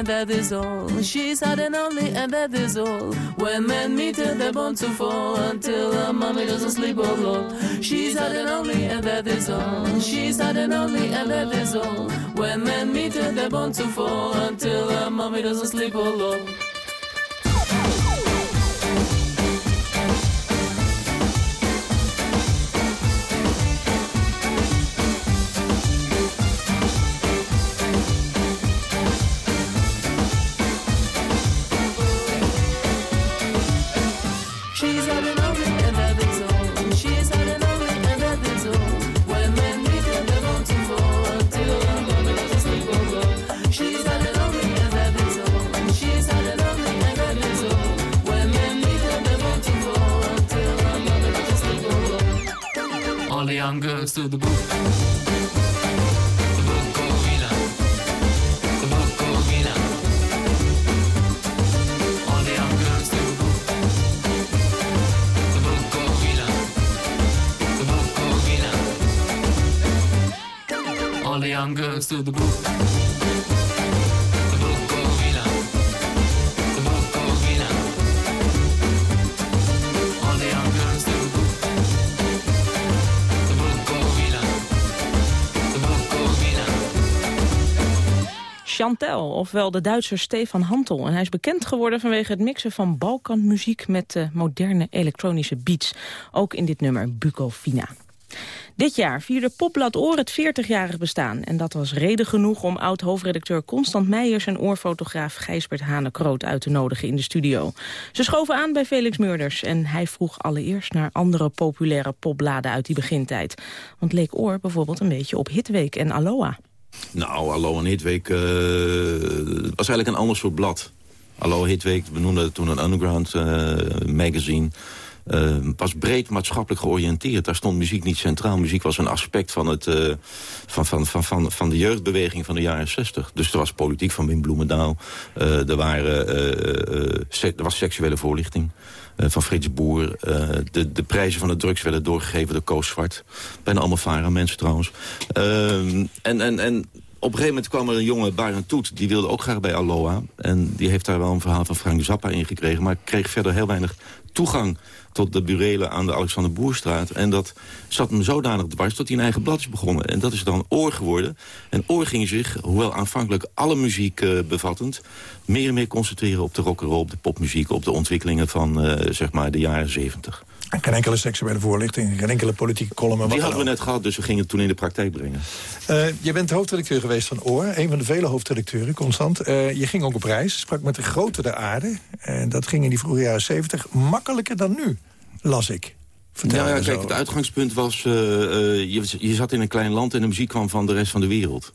and that is all. She's had an only and that is all. When men meet her, they're born to fall until her mommy doesn't sleep Lord. She's had an only and that is all. She's had an only and that is all. When men meet her, they're born to fall until her mommy doesn't sleep Lord. Young girls to the booth. Young girls to the booth. Chantel, ofwel de Duitser Stefan Hantel. En hij is bekend geworden vanwege het mixen van Balkanmuziek met eh, moderne elektronische beats. Ook in dit nummer Bukovina. Dit jaar vierde Popblad Oor het 40-jarig bestaan. En dat was reden genoeg om oud-hoofdredacteur Constant Meijers... en oorfotograaf Gijsbert Hane-Kroot uit te nodigen in de studio. Ze schoven aan bij Felix Murders en hij vroeg allereerst... naar andere populaire popbladen uit die begintijd. Want leek Oor bijvoorbeeld een beetje op Hitweek en Aloha. Nou, Hallo en Hitweek eh, was eigenlijk een ander soort blad. Hallo Hitweek, we noemden het toen een underground eh, magazine. Eh, was breed maatschappelijk georiënteerd. Daar stond muziek niet centraal. Muziek was een aspect van, het, van, van, van, van, van de jeugdbeweging van de jaren 60. Dus er was politiek van Wim Bloemendaal. Er, waren, er was seksuele voorlichting van Frits Boer. Eh, de, de prijzen van de drugs werden doorgegeven door Koos Zwart. Bijna allemaal varen mensen trouwens. Ehm, en, en, en een gegeven moment kwam er een jonge Byron Toet. Die wilde ook graag bij Aloha. En die heeft daar wel een verhaal van Frank Zappa in gekregen. Maar kreeg verder heel weinig toegang tot de burelen aan de Alexander Boerstraat. En dat zat hem zodanig dwars tot hij een eigen blad is begonnen. En dat is dan Oor geworden. En Oor ging zich, hoewel aanvankelijk alle muziek eh, bevattend... meer en meer concentreren op de rock'n'roll, op de popmuziek... op de ontwikkelingen van eh, zeg maar de jaren zeventig. Geen enkele seksuele voorlichting, geen enkele politieke column. Die hadden we net gehad, dus we gingen het toen in de praktijk brengen. Eh, je bent hoofdredacteur geweest van Oor, een van de vele hoofdredacteuren, constant. Eh, je ging ook op reis, sprak met de grote der aarde. En dat ging in die vroege jaren 70 makkelijker dan nu, las ik. Vertel ja, ja, kijk, het uitgangspunt was... eh, je, je zat in een klein land en de muziek kwam van de rest van de wereld.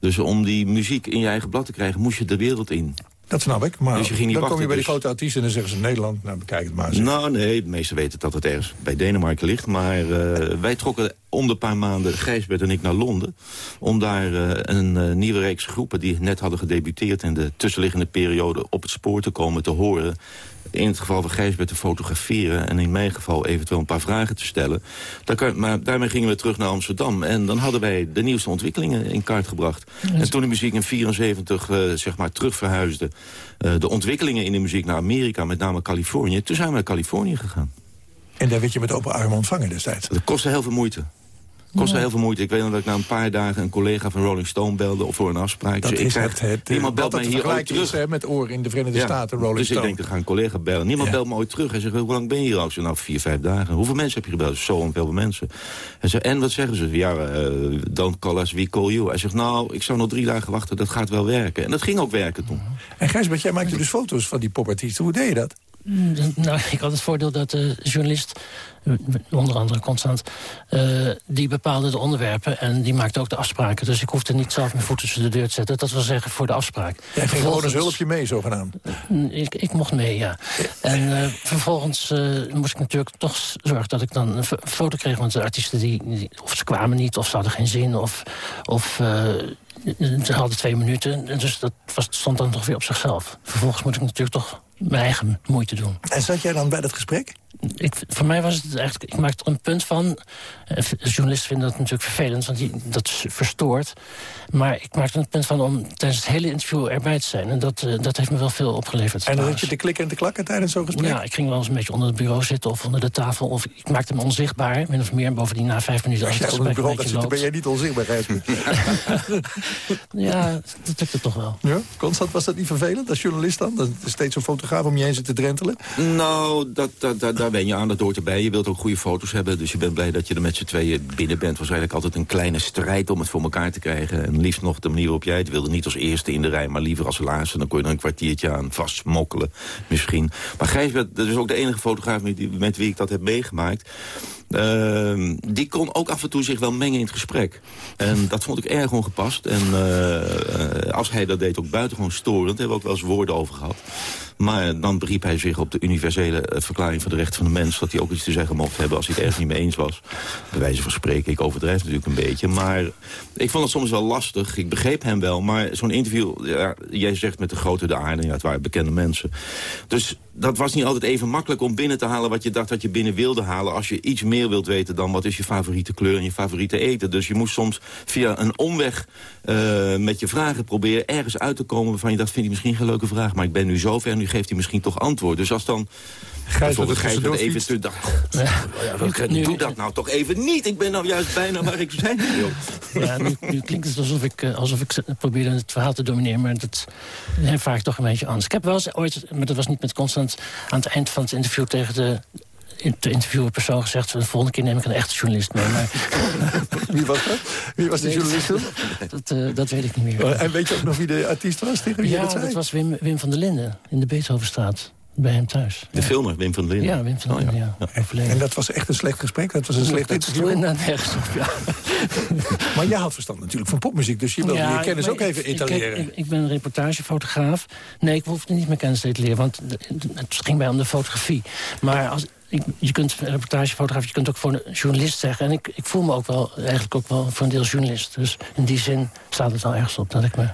Dus om die muziek in je eigen blad te krijgen, moest je de wereld in. Dat snap ik, maar Dus je ging niet dan kom je bij die dus- grote artiesten en dan zeggen ze Nederland. Nou, bekijk het maar eens. Nou, nee, de meesten weten dat het ergens bij Denemarken ligt. Maar eh, wij trokken om de paar maanden, Gijsbert en ik, naar Londen... om daar eh, een eh, nieuwe reeks groepen die net hadden gedebuteerd... in de tussenliggende periode op het spoor te komen te horen. In het geval van Gijsbert te fotograferen... en in mijn geval eventueel een paar vragen te stellen. Daar kan, maar daarmee gingen we terug naar Amsterdam. En dan hadden wij de nieuwste ontwikkelingen in kaart gebracht. En toen de muziek in 74 eh, zeg maar terug verhuisde... eh, de ontwikkelingen in de muziek naar Amerika, met name Californië... toen zijn we naar Californië gegaan. En daar werd je met open armen ontvangen destijds. Dat kostte heel veel moeite. Kostte heel veel moeite. Ik weet nog dat ik na een paar dagen een collega van Rolling Stone belde... of voor een afspraak. Dat Dus ik is zei, het, het, Niemand belt mij hier ooit terug. is hè, met oor in de Verenigde Staten, Rolling dus Stone. ik denk, dan ga een collega bellen. Niemand belt me ooit terug. Hij zegt, hoe lang ben je hier al? Zeg, nou, vier, vijf dagen. Hoeveel mensen heb je gebeld? Zo en veel mensen. Hij zegt, en wat zeggen ze? Ja, eh, don't call us, we call you. Hij zegt, nou, ik zou nog drie dagen wachten. Dat gaat wel werken. En dat ging ook werken toen. En Gijsbert, jij maakte dus foto's van die popartiesten. Hoe deed je dat? Mm, Nou, ik had het voordeel dat de journalist, eh, onder andere Constant... eh, die bepaalde de onderwerpen en die maakte ook de afspraken. Dus ik hoefde niet zelf mijn voet tussen de deur te zetten. Dat wil zeggen voor de afspraak. Jij ging gewoon als Vervolgens- hulpje mee, zogenaamd. Mm, Ik, ik mocht mee, ja. En eh, vervolgens moest ik natuurlijk toch zorgen dat ik dan een fo- foto kreeg... want de artiesten, die, die- of ze kwamen niet, of ze hadden geen zin... of, of ze hadden twee minuten. En Dus dat was, stond dan toch weer op zichzelf. Vervolgens moet ik natuurlijk toch mijn eigen moeite doen. En zat jij dan bij dat gesprek? Ik, voor mij was het eigenlijk, ik maakte er een punt van. Eh, Journalisten vinden dat natuurlijk vervelend, want die, dat is verstoort. Maar ik maakte er een punt van om tijdens het hele interview erbij te zijn. En dat, eh, dat heeft me wel veel opgeleverd. En dan zat je te klikken en te klakken tijdens zo'n gesprek? Ja, ik ging wel eens een beetje onder het bureau zitten of onder de tafel. Of ik maakte me onzichtbaar, min of meer. En bovendien na vijf minuten als Als het het bureau zitten, ben jij niet onzichtbaar. Ja, dat lukte toch wel. Ja? Constant, was dat niet vervelend als journalist dan? Dat steeds zo'n fotograaf om je heen zit te drentelen? Nou, dat, dat, dat, daar ben je aan, dat hoort erbij. Je wilt ook goede foto's hebben, dus je bent blij dat je er met z'n tweeën binnen bent. Was eigenlijk altijd een kleine strijd om het voor elkaar te krijgen. En liefst nog de manier waarop jij het wilde. Niet als eerste in de rij, maar liever als laatste. Dan kon je er een kwartiertje aan vastmokkelen, misschien. Maar Gijs, werd- dat is ook de enige fotograaf met wie ik dat heb meegemaakt. Ehm, die kon ook af en toe zich wel mengen in het gesprek. En dat vond ik erg ongepast. En eh, eh, als hij dat deed, ook buitengewoon storend. Daar hebben we ook wel eens woorden over gehad. Maar dan beriep hij zich op de universele eh, verklaring van de rechten van de mens... dat hij ook iets te zeggen mocht hebben als hij het ergens niet mee eens was. Bij wijze van spreken, ik overdrijf natuurlijk een beetje. Maar ik vond het soms wel lastig. Ik begreep hem wel, maar zo'n interview... Jij zegt met de grote de aarde, ja, het waren bekende mensen. Dus dat was niet altijd even makkelijk om binnen te halen... wat je dacht dat je binnen wilde halen... als je iets meer wilt weten dan wat is je favoriete kleur en je favoriete eten. Dus je moest soms via een omweg eh, met je vragen proberen... ergens uit te komen waarvan je dacht, vind ik misschien geen leuke vraag... maar ik ben nu zover, nu geeft hij misschien toch antwoord. Dus als dan... er Gijs tussendoor even te dacht, ja, Nu- doe dat nou toch even niet. Ik ben nou juist bijna waar ik zijn wil. Ja, nu, nu klinkt het alsof ik, eh, alsof ik probeerde het verhaal te domineren... maar dat ervaar ik toch een beetje anders. Ik heb wel eens ooit, maar dat was niet met Constant... aan het eind van het interview tegen de in- de interviewer persoon gezegd... de volgende keer neem ik een echte journalist mee. Maar, Wie was dat? Wie was de journalist toen? dat, eh, dat weet ik niet meer. Oh, En weet je ook nog wie de artiest was tegen wie ja, dat zei? dat was Wim, Wim van der Linden in de Beethovenstraat. Bij hem thuis. De filmer, Wim van der Linden. Ja, Wim van der Oh, Linden, ja. En dat was echt een slecht gesprek? Dat was een slecht Dat interview? inderdaad nergens op, ja. Maar jij had verstand natuurlijk van popmuziek, dus je wilde je kennis ook even ik- etaleren. Ik, ik, ben een reportagefotograaf. Nee, ik hoefde niet mijn kennis te etaleren, want het ging mij om de fotografie. Maar als, ik, je kunt een reportagefotograaf, je kunt ook voor een journalist zeggen. En ik, ik voel me ook wel, eigenlijk ook wel voor een deel journalist. Dus in die zin staat het wel ergens op dat ik me...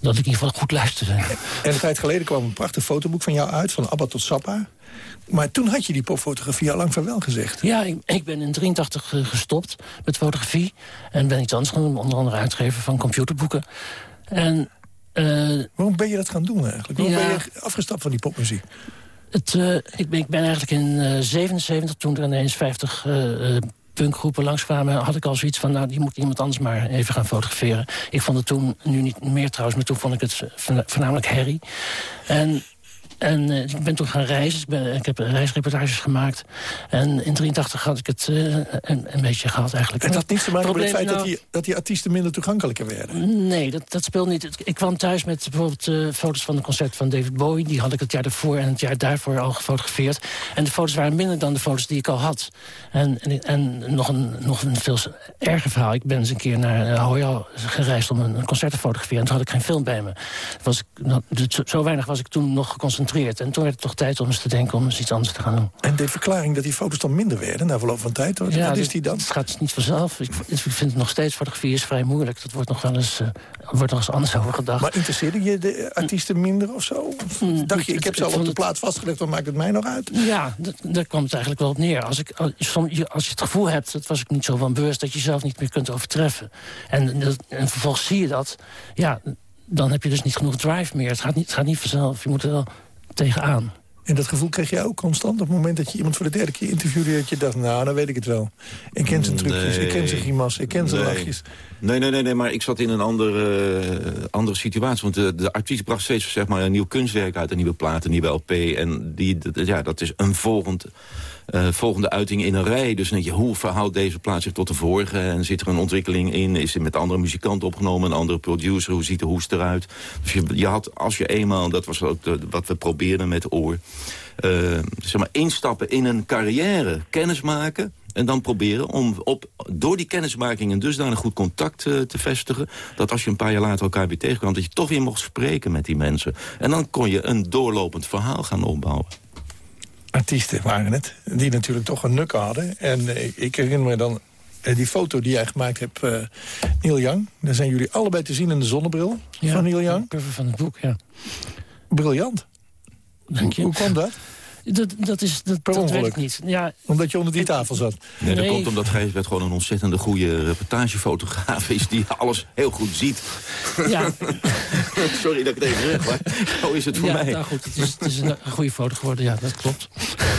Dat ik in ieder geval goed luisterde. En een tijd geleden kwam een prachtig fotoboek van jou uit, van Abba tot Sappa. Maar toen had je die popfotografie al lang van wel gezegd. Ja, ik, ik ben in 83 eh, gestopt met fotografie. En ben iets anders gaan onder andere uitgever van computerboeken. En, eh, Waarom ben je dat gaan doen eigenlijk? Waarom Ja. ben je afgestapt van die popmuziek? Het, eh, ik, ben, ik ben eigenlijk in eh 77, toen er ineens 50 eh, eh, punkgroepen langskwamen... had ik al zoiets van, nou, die moet iemand anders maar even gaan fotograferen. Ik vond het toen, nu niet meer trouwens... maar toen vond ik het voorna- voornamelijk herrie. En... En eh, ik ben toen gaan reizen. Ik, ben, ik heb reisreportages gemaakt. En in 83 had ik het eh, een, een beetje gehad eigenlijk. Het had niets te maken met het feit dat, nou- die, dat die artiesten minder toegankelijker werden. Nee, dat, dat speelt niet. Ik kwam thuis met bijvoorbeeld eh, foto's van een concert van David Bowie. Die had ik het jaar daarvoor en het jaar daarvoor al gefotografeerd. En de foto's waren minder dan de foto's die ik al had. En, en, en nog, een, nog een veel erger verhaal. Ik ben eens een keer naar uh, Hoyal gereisd om een, een concert te fotograferen. En toen had ik geen film bij me. Was ik, nou, zo, zo weinig was ik toen nog geconcentreerd. En toen werd het toch tijd om eens te denken om eens iets anders te gaan doen. En de verklaring dat die foto's dan minder werden na verloop van tijd, wat, wat is die dan? Het gaat niet vanzelf. Ik, ik vind het nog steeds, fotografie is vrij moeilijk. Dat wordt nog wel eens, eh, wordt nog eens anders over gedacht. Maar interesseerde je de artiesten minder of zo? Of dacht je, ik heb ze al op de plaat vastgelegd, wat maakt het mij nog uit? Ja, daar kwam het eigenlijk wel op neer. Als, ik, als, je- als je het gevoel hebt, dat was ik niet zo van bewust... dat je jezelf niet meer kunt overtreffen. En, dat- en vervolgens zie je dat, ja, dan heb je dus niet genoeg drive meer. Het gaat niet, het gaat niet vanzelf, je moet er wel tegenaan. En dat gevoel kreeg jij ook constant op het moment dat je iemand voor de derde keer interviewde... dat je dacht, nou, dan weet ik het wel. Ik ken zijn trucjes, ik ken zijn grimas, ik ken zijn Nee. lachjes. Nee, nee, nee, nee, maar ik zat in een andere, eh, andere situatie. Want de, de artiest bracht steeds zeg maar, een nieuw kunstwerk uit, een nieuwe plaat, een nieuwe LP. En die, ja, dat is een volgend, eh, volgende uiting in een rij. Dus denk je, hoe verhoudt deze plaat zich tot de vorige? En zit er een ontwikkeling in? Is het met andere muzikanten opgenomen, een andere producer? Hoe ziet de hoest eruit? Dus je, je had, als je eenmaal, dat was ook wat we probeerden met Oor... eh, zeg maar, instappen in een carrière, kennis maken... En dan proberen om op, door die kennismaking een dusdanig goed contact eh, te vestigen... dat als je een paar jaar later elkaar weer tegenkwam... dat je toch weer mocht spreken met die mensen. En dan kon je een doorlopend verhaal gaan opbouwen. Artiesten waren het, die natuurlijk toch een nuk hadden. En eh, ik herinner me dan eh, die foto die jij gemaakt hebt, eh Neil Young. Daar zijn jullie allebei te zien in de zonnebril van Neil Young. cover van het boek, ja. Briljant. Dank je. Hoe kwam dat? Dat, dat, is, dat, Per dat ik niet. Ja, Omdat je onder die tafel zat. Nee, dat Nee. komt omdat Gijsbert gewoon een ontzettende goede reportagefotograaf is... die alles heel goed ziet. Ja. Sorry dat ik het even zeg, maar zo is het voor ja, mij. nou goed, het is, het is een, een goede foto geworden, ja, dat klopt.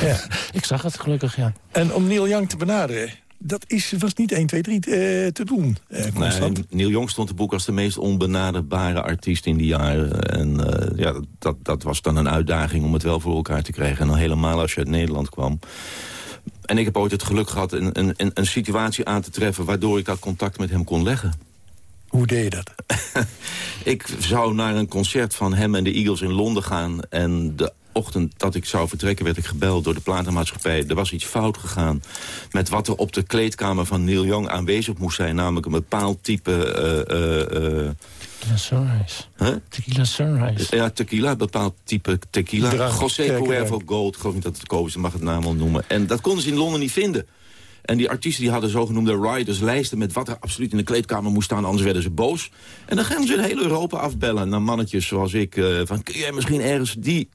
Ja. Ik zag het gelukkig, ja. En om Neil Young te benaderen, dat is, was niet 1, 2, 3 eh, te doen. eh, Nee. Neil Young stond te boek als de meest onbenaderbare artiest in die jaren. En eh, ja, dat- dat, dat was dan een uitdaging om het wel voor elkaar te krijgen. En dan helemaal als je uit Nederland kwam. En ik heb ooit het geluk gehad een, een, een situatie aan te treffen... waardoor ik dat contact met hem kon leggen. Hoe deed je dat? Ik zou naar een concert van hem en de Eagles in Londen gaan... en de ochtend dat ik zou vertrekken werd ik gebeld door de platenmaatschappij. Er was iets fout gegaan met wat er op de kleedkamer van Neil Young aanwezig moest zijn. Namelijk een bepaald type... eh, eh, eh, Tequila Sunrise. Huh? Tequila Sunrise. Ja, tequila, een bepaald type tequila. José Cuervo. Gold, ik geloof niet dat het is, mag het naam wel noemen. En dat konden ze in Londen niet vinden. En die artiesten die hadden zogenoemde riders, lijsten met wat er absoluut in de kleedkamer moest staan, anders werden ze boos. En dan gaan ze in heel Europa afbellen naar mannetjes zoals ik, eh, van kun jij misschien ergens die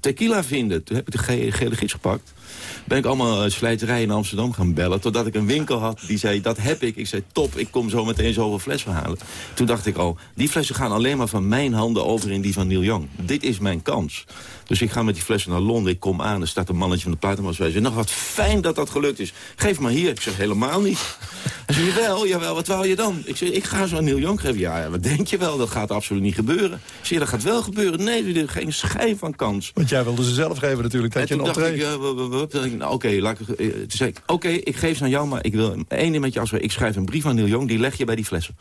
tequila vinden? Toen heb ik de ge- gele gids gepakt. Ben ik allemaal eh, slijterijen in Amsterdam gaan bellen. Totdat ik een winkel had die zei, dat heb ik. Ik zei, top, ik kom zo meteen zoveel flessen halen. Toen dacht ik al, die flessen gaan alleen maar van mijn handen over in die van Neil Young. Dit is mijn kans. Dus ik ga met die flessen naar Londen. Ik kom aan, er staat een mannetje van de platenmaatschappij. Zegt, nog wat fijn dat dat gelukt is. Geef maar hier. Ik zeg, helemaal niet. Hij zegt, jawel, jawel, wat wou je dan? Ik zeg, ik ga zo aan Neil Young geven. Ja, ja, wat denk je wel? Dat gaat absoluut niet gebeuren. Ik zeg, dat gaat wel gebeuren. Nee, er is geen schijn van kans. Want jij wilde ze zelf geven natuurlijk, dat En je een dacht ik. Nou, oké, eh, ik, oké, ik geef ze aan jou, maar ik wil één ding met je afspreken. Ik schrijf een brief aan Neil Young, die leg je bij die flessen.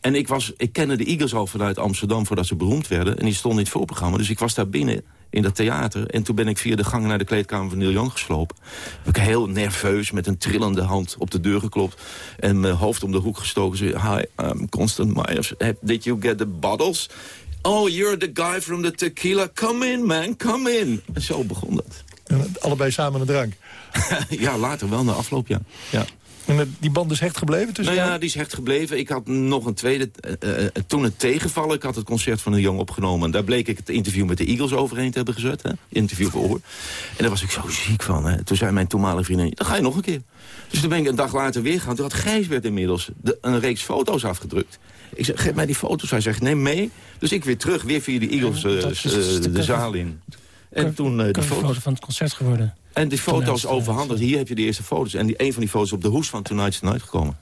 En ik, was, ik kende de Eagles al vanuit Amsterdam voordat ze beroemd werden. En die stonden in het voorprogramma. Dus ik was daar binnen in dat theater. En toen ben ik via de gang naar de kleedkamer van Neil Young geslopen. Ik heel nerveus met een trillende hand op de deur geklopt. En mijn hoofd om de hoek gestoken. Zei, Hi, I'm Constant Myers. Did you get the bottles? Oh, you're the guy from the tequila. Come in, man, come in. En zo begon dat. En allebei samen een drank. ja, later wel, na afloop, ja. ja. En eh, die band is hecht gebleven tussen Nou ja, die is hecht gebleven. Ik had nog een tweede... eh, eh, toen het tegenvallen, ik had het concert van de Jong opgenomen. En daar bleek ik het interview met de Eagles overheen te hebben gezet. Hè? Interview voor oor. En daar was ik zo ziek van. Hè? Toen zei mijn toenmalige vriendin, dan ga je nog een keer. Dus toen ben ik een dag later weer gaan. Toen had Gijsbert inmiddels de, een reeks foto's afgedrukt. Ik zeg, geef mij die foto's. Hij zegt, neem mee. Dus ik weer terug, weer via de Eagles de zaal in. En toen eh, Coverfoto foto's. van het concert geworden. En die foto's overhandigd. Hier heb je de eerste foto's. En die, een van die foto's op de hoes van Tonight's Tonight gekomen.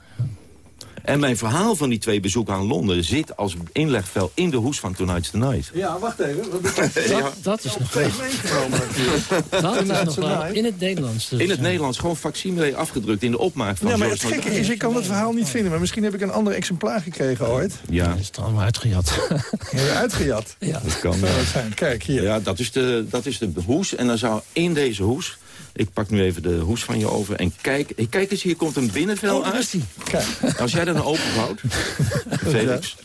En mijn verhaal van die twee bezoeken aan Londen... zit als inlegvel in de hoes van Tonight's Tonight. Ja, wacht even. Wat Ja. Dat is nog wel. Dat is nog wel in het Nederlands. Dus, In het ja. Nederlands, gewoon facsimile afgedrukt in de opmaak van Ja, maar het gekke is, ik kan het verhaal niet vinden. Maar misschien heb ik een ander exemplaar gekregen ooit. Ja, Dat is het allemaal uitgejat. Heb je uitgejat? ja. dat kan. Dat zijn? Kijk, hier. Ja, dat is, de, dat is de hoes. En dan zou in deze hoes... Ik pak nu even de hoes van je over. En kijk, kijk eens, hier komt een binnenvel Oh, daar uit. Kijk. Als jij dat nou openvouwt, Felix.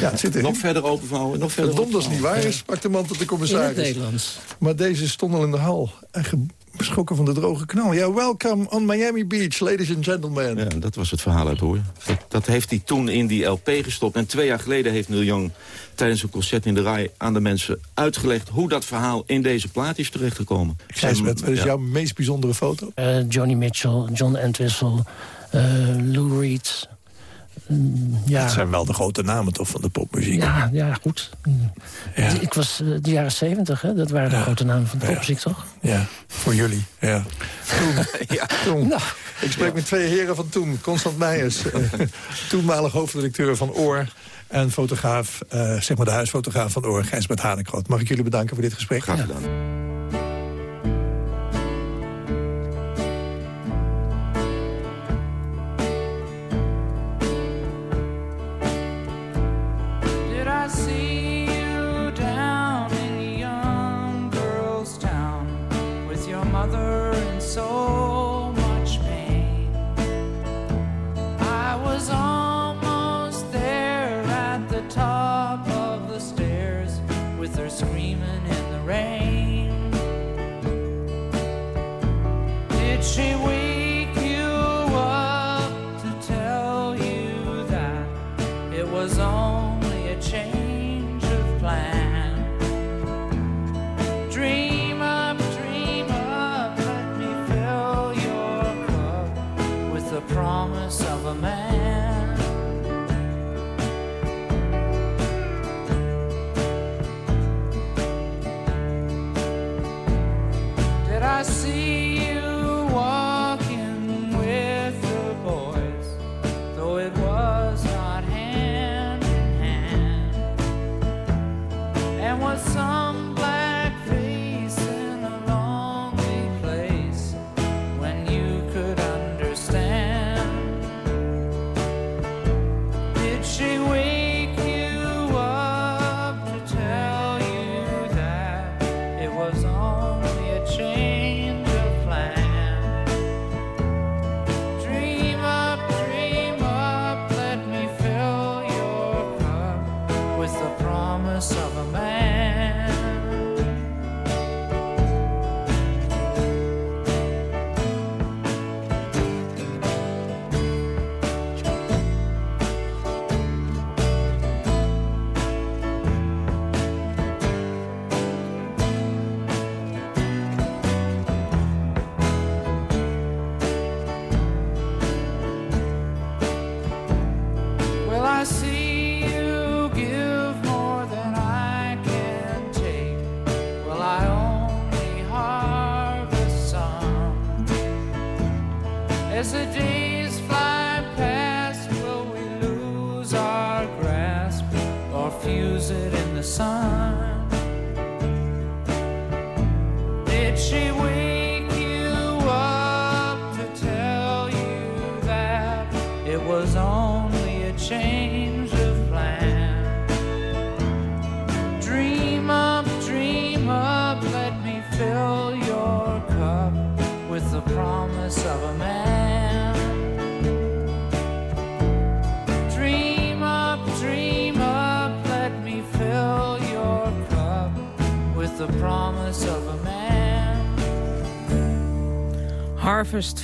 Ja, het zit erin. Nog verder openvouwen, nog verder Het donders niet waar is, sprak de man tot de In het commissaris. Nederlands. Maar deze stond al in de hal. En geschrokken van de droge knal. Ja, welcome on Miami Beach, ladies and gentlemen. Ja, dat was het verhaal uit hoor. Dat, dat heeft hij toen in die LP gestopt. En twee jaar geleden heeft Neil Young tijdens een concert in de rij aan de mensen uitgelegd hoe dat verhaal in deze plaat is terechtgekomen. Gijsbert, wat is Ja. jouw meest bijzondere foto? Eh, Johnny Mitchell, John Entwistle, eh, Lou Reed. Mm, ja. Dat zijn wel de grote namen toch van de popmuziek. Ja, ja, goed. Ja. Ik was eh, de jaren zeventig, hè? Dat waren de grote namen van de popmuziek, toch? Ja, voor jullie. Ja. Toen, Ja. toen. Nou. Ik spreek met twee heren van toen. Constant Meijers, eh, toenmalig hoofdredacteur van Oor... en fotograaf, eh, zeg maar de huisfotograaf van Oor, Gijsbert Hanekroot. Mag ik jullie bedanken voor dit gesprek? Graag gedaan.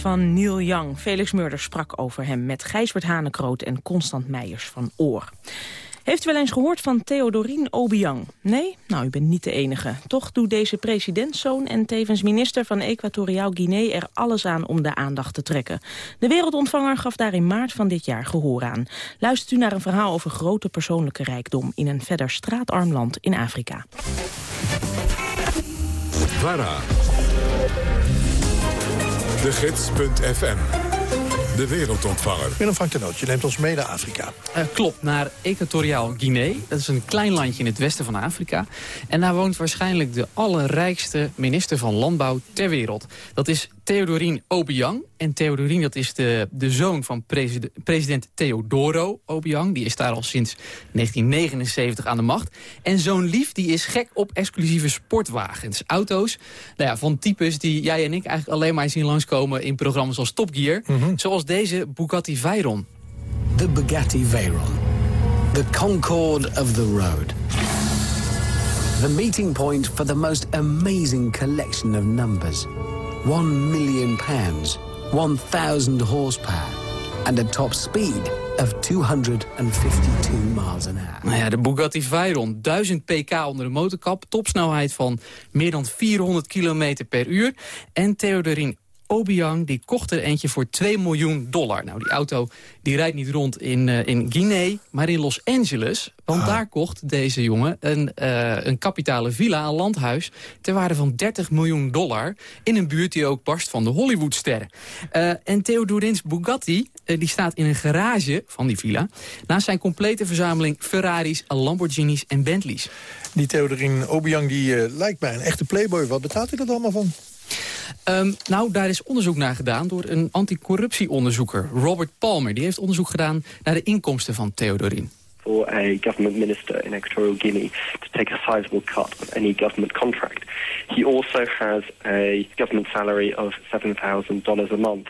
Van Neil Young. Felix Murder sprak over hem met Gijsbert Hanekroot en Constant Meijers van Oor. Heeft u wel eens gehoord van Theodorien Obiang? Nee? Nou, u bent niet de enige. Toch doet deze presidentszoon en tevens minister van Equatoriaal Guinea er alles aan om de aandacht te trekken. De wereldontvanger gaf daar in maart van dit jaar gehoor aan. Luistert u naar een verhaal over grote persoonlijke rijkdom in een verder straatarm land in Afrika. VARA. De Gids.fm. De wereldontvanger. Willem Frank de Noot, je neemt ons mee naar Afrika. Eh, klopt, naar Equatoriaal Guinea. Dat is een klein landje in het westen van Afrika. En daar woont waarschijnlijk de allerrijkste minister van Landbouw ter wereld. Dat is Theodorien Obiang. En Theodorien dat is de, de zoon van preside- president Teodoro Obiang. Die is daar al sinds 1979 aan de macht. En zo'n lief die is gek op exclusieve sportwagens. Auto's nou ja, van types die jij en ik eigenlijk alleen maar zien langskomen... in programma's als Top Gear. Zoals deze Bugatti Veyron. The Bugatti Veyron. The Concorde of the road. The meeting point for the most amazing collection of numbers. One million pounds, 1000 horsepower, and a top speed of 252 miles an hour. Nou ja, de Bugatti Veyron, 1000 pk onder de motorkap... topsnelheid van meer dan 400 km per uur. En Theodorien Obiang die kocht er eentje voor 2 miljoen dollar. Nou, die auto die rijdt niet rond in, eh, in Guinea, maar in Los Angeles. Want daar kocht deze jongen een, eh, een kapitale villa, een landhuis... ter waarde van 30 miljoen dollar... in een buurt die ook barst van de Hollywoodsterren. Eh en Theodorins Bugatti die staat in een garage van die villa... naast zijn complete verzameling Ferraris, Lamborghinis en Bentleys. Die Theodorien Obiang die, lijkt mij een echte playboy. Wat betaalt hij dat allemaal van? Ehm, nou, daar is onderzoek naar gedaan door een anticorruptieonderzoeker, Robert Palmer. Die heeft onderzoek gedaan naar de inkomsten van Theodorin. for a government minister in Equatorial Guinea to take a sizable cut of any government contract. He also has a government salary of $7,000 a month.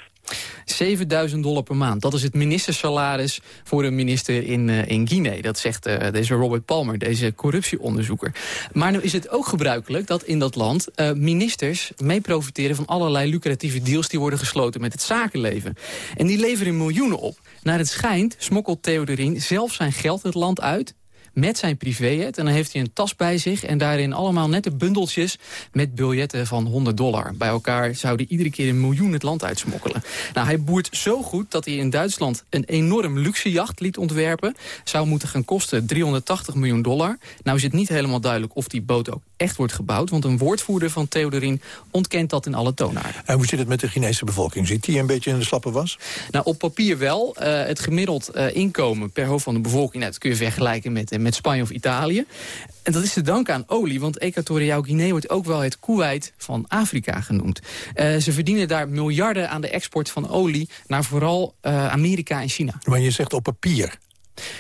7000 dollar per maand. Dat is het ministersalaris voor een minister in, eh, in Guinea. Dat zegt eh, deze Robert Palmer, deze corruptieonderzoeker. Maar nu is het ook gebruikelijk dat in dat land eh, ministers mee profiteren van allerlei lucratieve deals die worden gesloten met het zakenleven. En die leveren miljoenen op. Naar het schijnt smokkelt Theodorien zelf zijn geld het land uit met zijn privéjet. En dan heeft hij een tas bij zich en daarin allemaal nette bundeltjes met biljetten van 100 dollar. Bij elkaar zou hij iedere keer een miljoen het land uitsmokkelen. Nou, hij boert zo goed dat hij in Duitsland een enorm luxe jacht liet ontwerpen. Zou moeten gaan kosten 380 miljoen dollar. Nou is het niet helemaal duidelijk of die boot ook echt wordt gebouwd. Want een woordvoerder van Theodorin ontkent dat in alle toonaarden. En hoe zit het met de Chinese bevolking? Zit die een beetje in de slappe was? Nou, op papier wel. Eh, het gemiddeld eh, inkomen per hoofd van de bevolking... Nou, dat kun je vergelijken met, eh, met Spanje of Italië. En dat is te danken aan olie, want Equatoriaal Guinea wordt ook wel het Kuwait van Afrika genoemd. Ze verdienen daar miljarden aan de export van olie naar vooral Amerika en China. Maar je zegt op papier.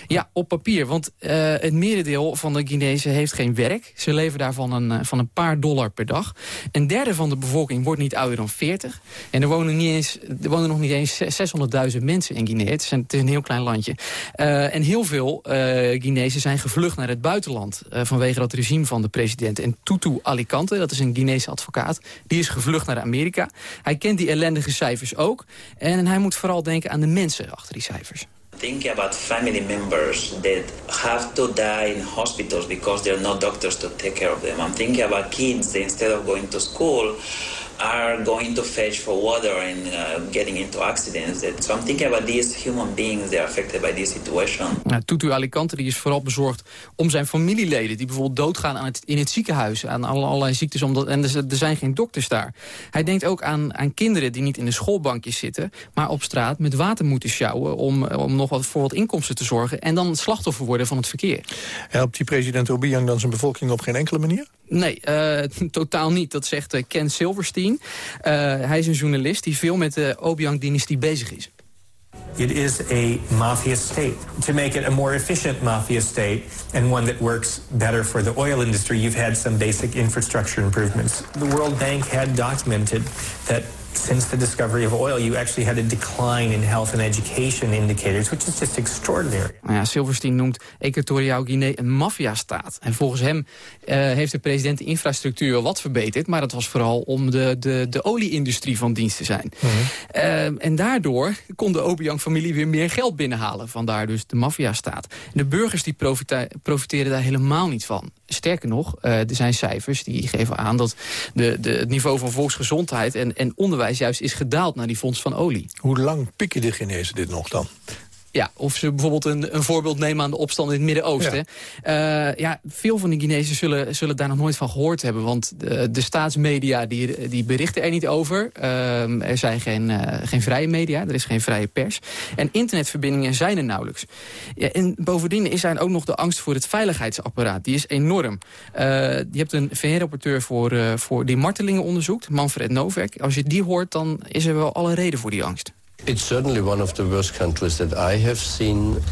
Ja, op papier. Want eh, het merendeel van de Guinezen heeft geen werk. Ze leven daarvan een, eh, van een paar dollar per dag. Een derde van de bevolking wordt niet ouder dan 40. En er wonen, niet eens, er wonen nog niet eens 600.000 mensen in Guinea. Het is, een, heel klein landje. Eh, en heel veel Guinezen zijn gevlucht naar het buitenland... vanwege dat regime van de president. En Tutu Alicante, dat is een Guinese advocaat... die is gevlucht naar Amerika. Hij kent die ellendige cijfers ook. En hij moet vooral denken aan de mensen achter die cijfers. Thinking about family members that have to die in hospitals because there are no doctors to take care of them. I'm thinking about kids that instead of going to school are going to fetch for water and uh, getting into accidents. That, so I'm thinking about these human beings that are affected by this situation. Nou, Tutu Alicante die is vooral bezorgd om zijn familieleden... die bijvoorbeeld doodgaan aan het, in het ziekenhuis aan alle- allerlei ziektes. Omdat, en er, er zijn geen dokters daar. Hij denkt ook aan, aan kinderen die niet in de schoolbankjes zitten... maar op straat met water moeten sjouwen... om, om nog wat voor wat inkomsten te zorgen... en dan slachtoffer worden van het verkeer. Helpt die president Obiang dan zijn bevolking op geen enkele manier? Nee, eh, totaal niet. Dat zegt eh, Ken Silverstein. Eh, hij is een journalist die veel met de Obiang-dynastie bezig is. It is a mafia state. To make it a more efficient mafia state and one that works better for the oil industry, you've had some basic infrastructure improvements. The World Bank had documented that since the discovery of oil, you actually had a decline in health and education indicators, which is just extraordinary. Nou ja, Silverstein noemt Equatoriaal Guinea een maffiastaat. En volgens hem eh, heeft de president de infrastructuur wel wat verbeterd... maar dat was vooral om de, de, de olieindustrie van dienst te zijn. Eh, en daardoor kon de Obiang-familie weer meer geld binnenhalen. Vandaar dus de maffiastaat. De burgers die profite- profiteren daar helemaal niet van. Sterker nog, eh, er zijn cijfers die geven aan... dat de, de, het niveau van volksgezondheid en, en onderwijs juist is gedaald... naar die fonds van olie. Hoe lang pikken de Chinezen dit nog dan? Ja, of ze bijvoorbeeld een, een voorbeeld nemen aan de opstand in het Midden-Oosten. Ja. ja, veel van de Guinezen zullen, zullen daar nog nooit van gehoord hebben. Want de, de staatsmedia die, die berichten er niet over. Ehm, er zijn geen, eh, geen vrije media, er is geen vrije pers. En internetverbindingen zijn er nauwelijks. Ja, en bovendien is er ook nog de angst voor het veiligheidsapparaat. Die is enorm. Eh, je hebt een VN-rapporteur voor, eh, voor die martelingen onderzoekt, Manfred Novak. Als je die hoort, dan is er wel alle reden voor die angst. It's certainly one of the worst countries that I have seen.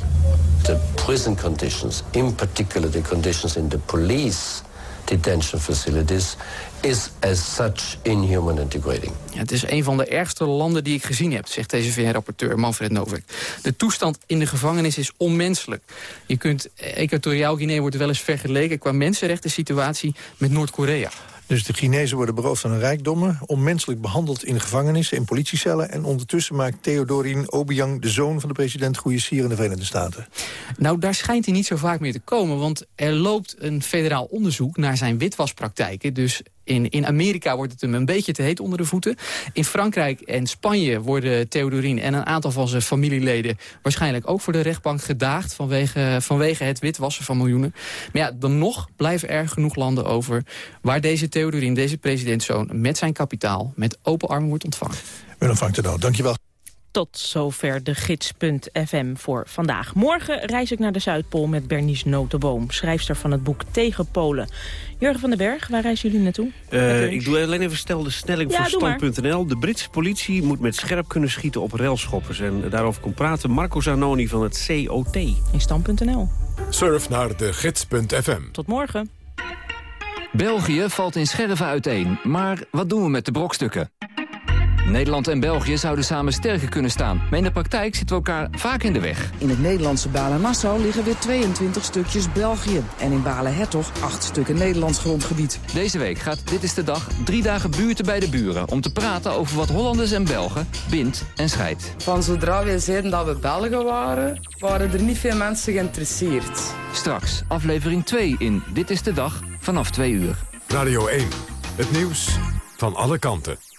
The prison conditions, in particular the conditions in the police detention facilities, is as such inhuman and degrading. Ja, het is een van de ergste landen die ik gezien heb, zegt deze VN-rapporteur Manfred Novak. De toestand in de gevangenis is onmenselijk. Je kunt, Equatoriaal Guinea wordt wel eens vergeleken qua mensenrechten situatie met Noord-Korea. Dus de Chinezen worden beroofd van hun rijkdommen... onmenselijk behandeld in gevangenissen, in politiecellen... en ondertussen maakt Theodorin Obiang, de zoon van de president... goede sier in de Verenigde Staten. Nou, daar schijnt hij niet zo vaak meer te komen... want er loopt een federaal onderzoek naar zijn witwaspraktijken. Dus in, in Amerika wordt het hem een beetje te heet onder de voeten. In Frankrijk en Spanje worden Theodorin en een aantal van zijn familieleden... waarschijnlijk ook voor de rechtbank gedaagd... vanwege, vanwege het witwassen van miljoenen. Maar ja, dan nog blijven er genoeg landen over... waar deze Theodorin, deze presidentszoon... met zijn kapitaal met open armen wordt ontvangen. Willem van Tenno, dankjewel. Tot zover de gids.fm voor vandaag. Morgen reis ik naar de Zuidpool met Bernice Notenboom, schrijfster van het boek Tegen Polen. Jurgen van den Berg, waar reizen jullie naartoe? Uh, ik doe alleen even snel de stelling Ja, voor stand.nl. De Britse politie moet met scherp kunnen schieten op railschoppers. En daarover komt praten Marco Zanoni van het COT. In stand.nl. Surf naar de gids.fm. Tot morgen. België valt in scherven uiteen, maar wat doen we met de brokstukken? Nederland en België zouden samen sterker kunnen staan. Maar in de praktijk zitten we elkaar vaak in de weg. In het Nederlandse Balen-Nassau liggen weer 22 stukjes België. En in Balen-Hertog 8 stukken Nederlands grondgebied. Deze week gaat Dit is de Dag drie dagen buurten bij de buren... om te praten over wat Hollanders en Belgen bindt en scheidt. Van zodra wij zeiden dat we Belgen waren, waren er niet veel mensen geïnteresseerd. Straks aflevering 2 in Dit is de Dag vanaf 2 uur. Radio 1, het nieuws van alle kanten.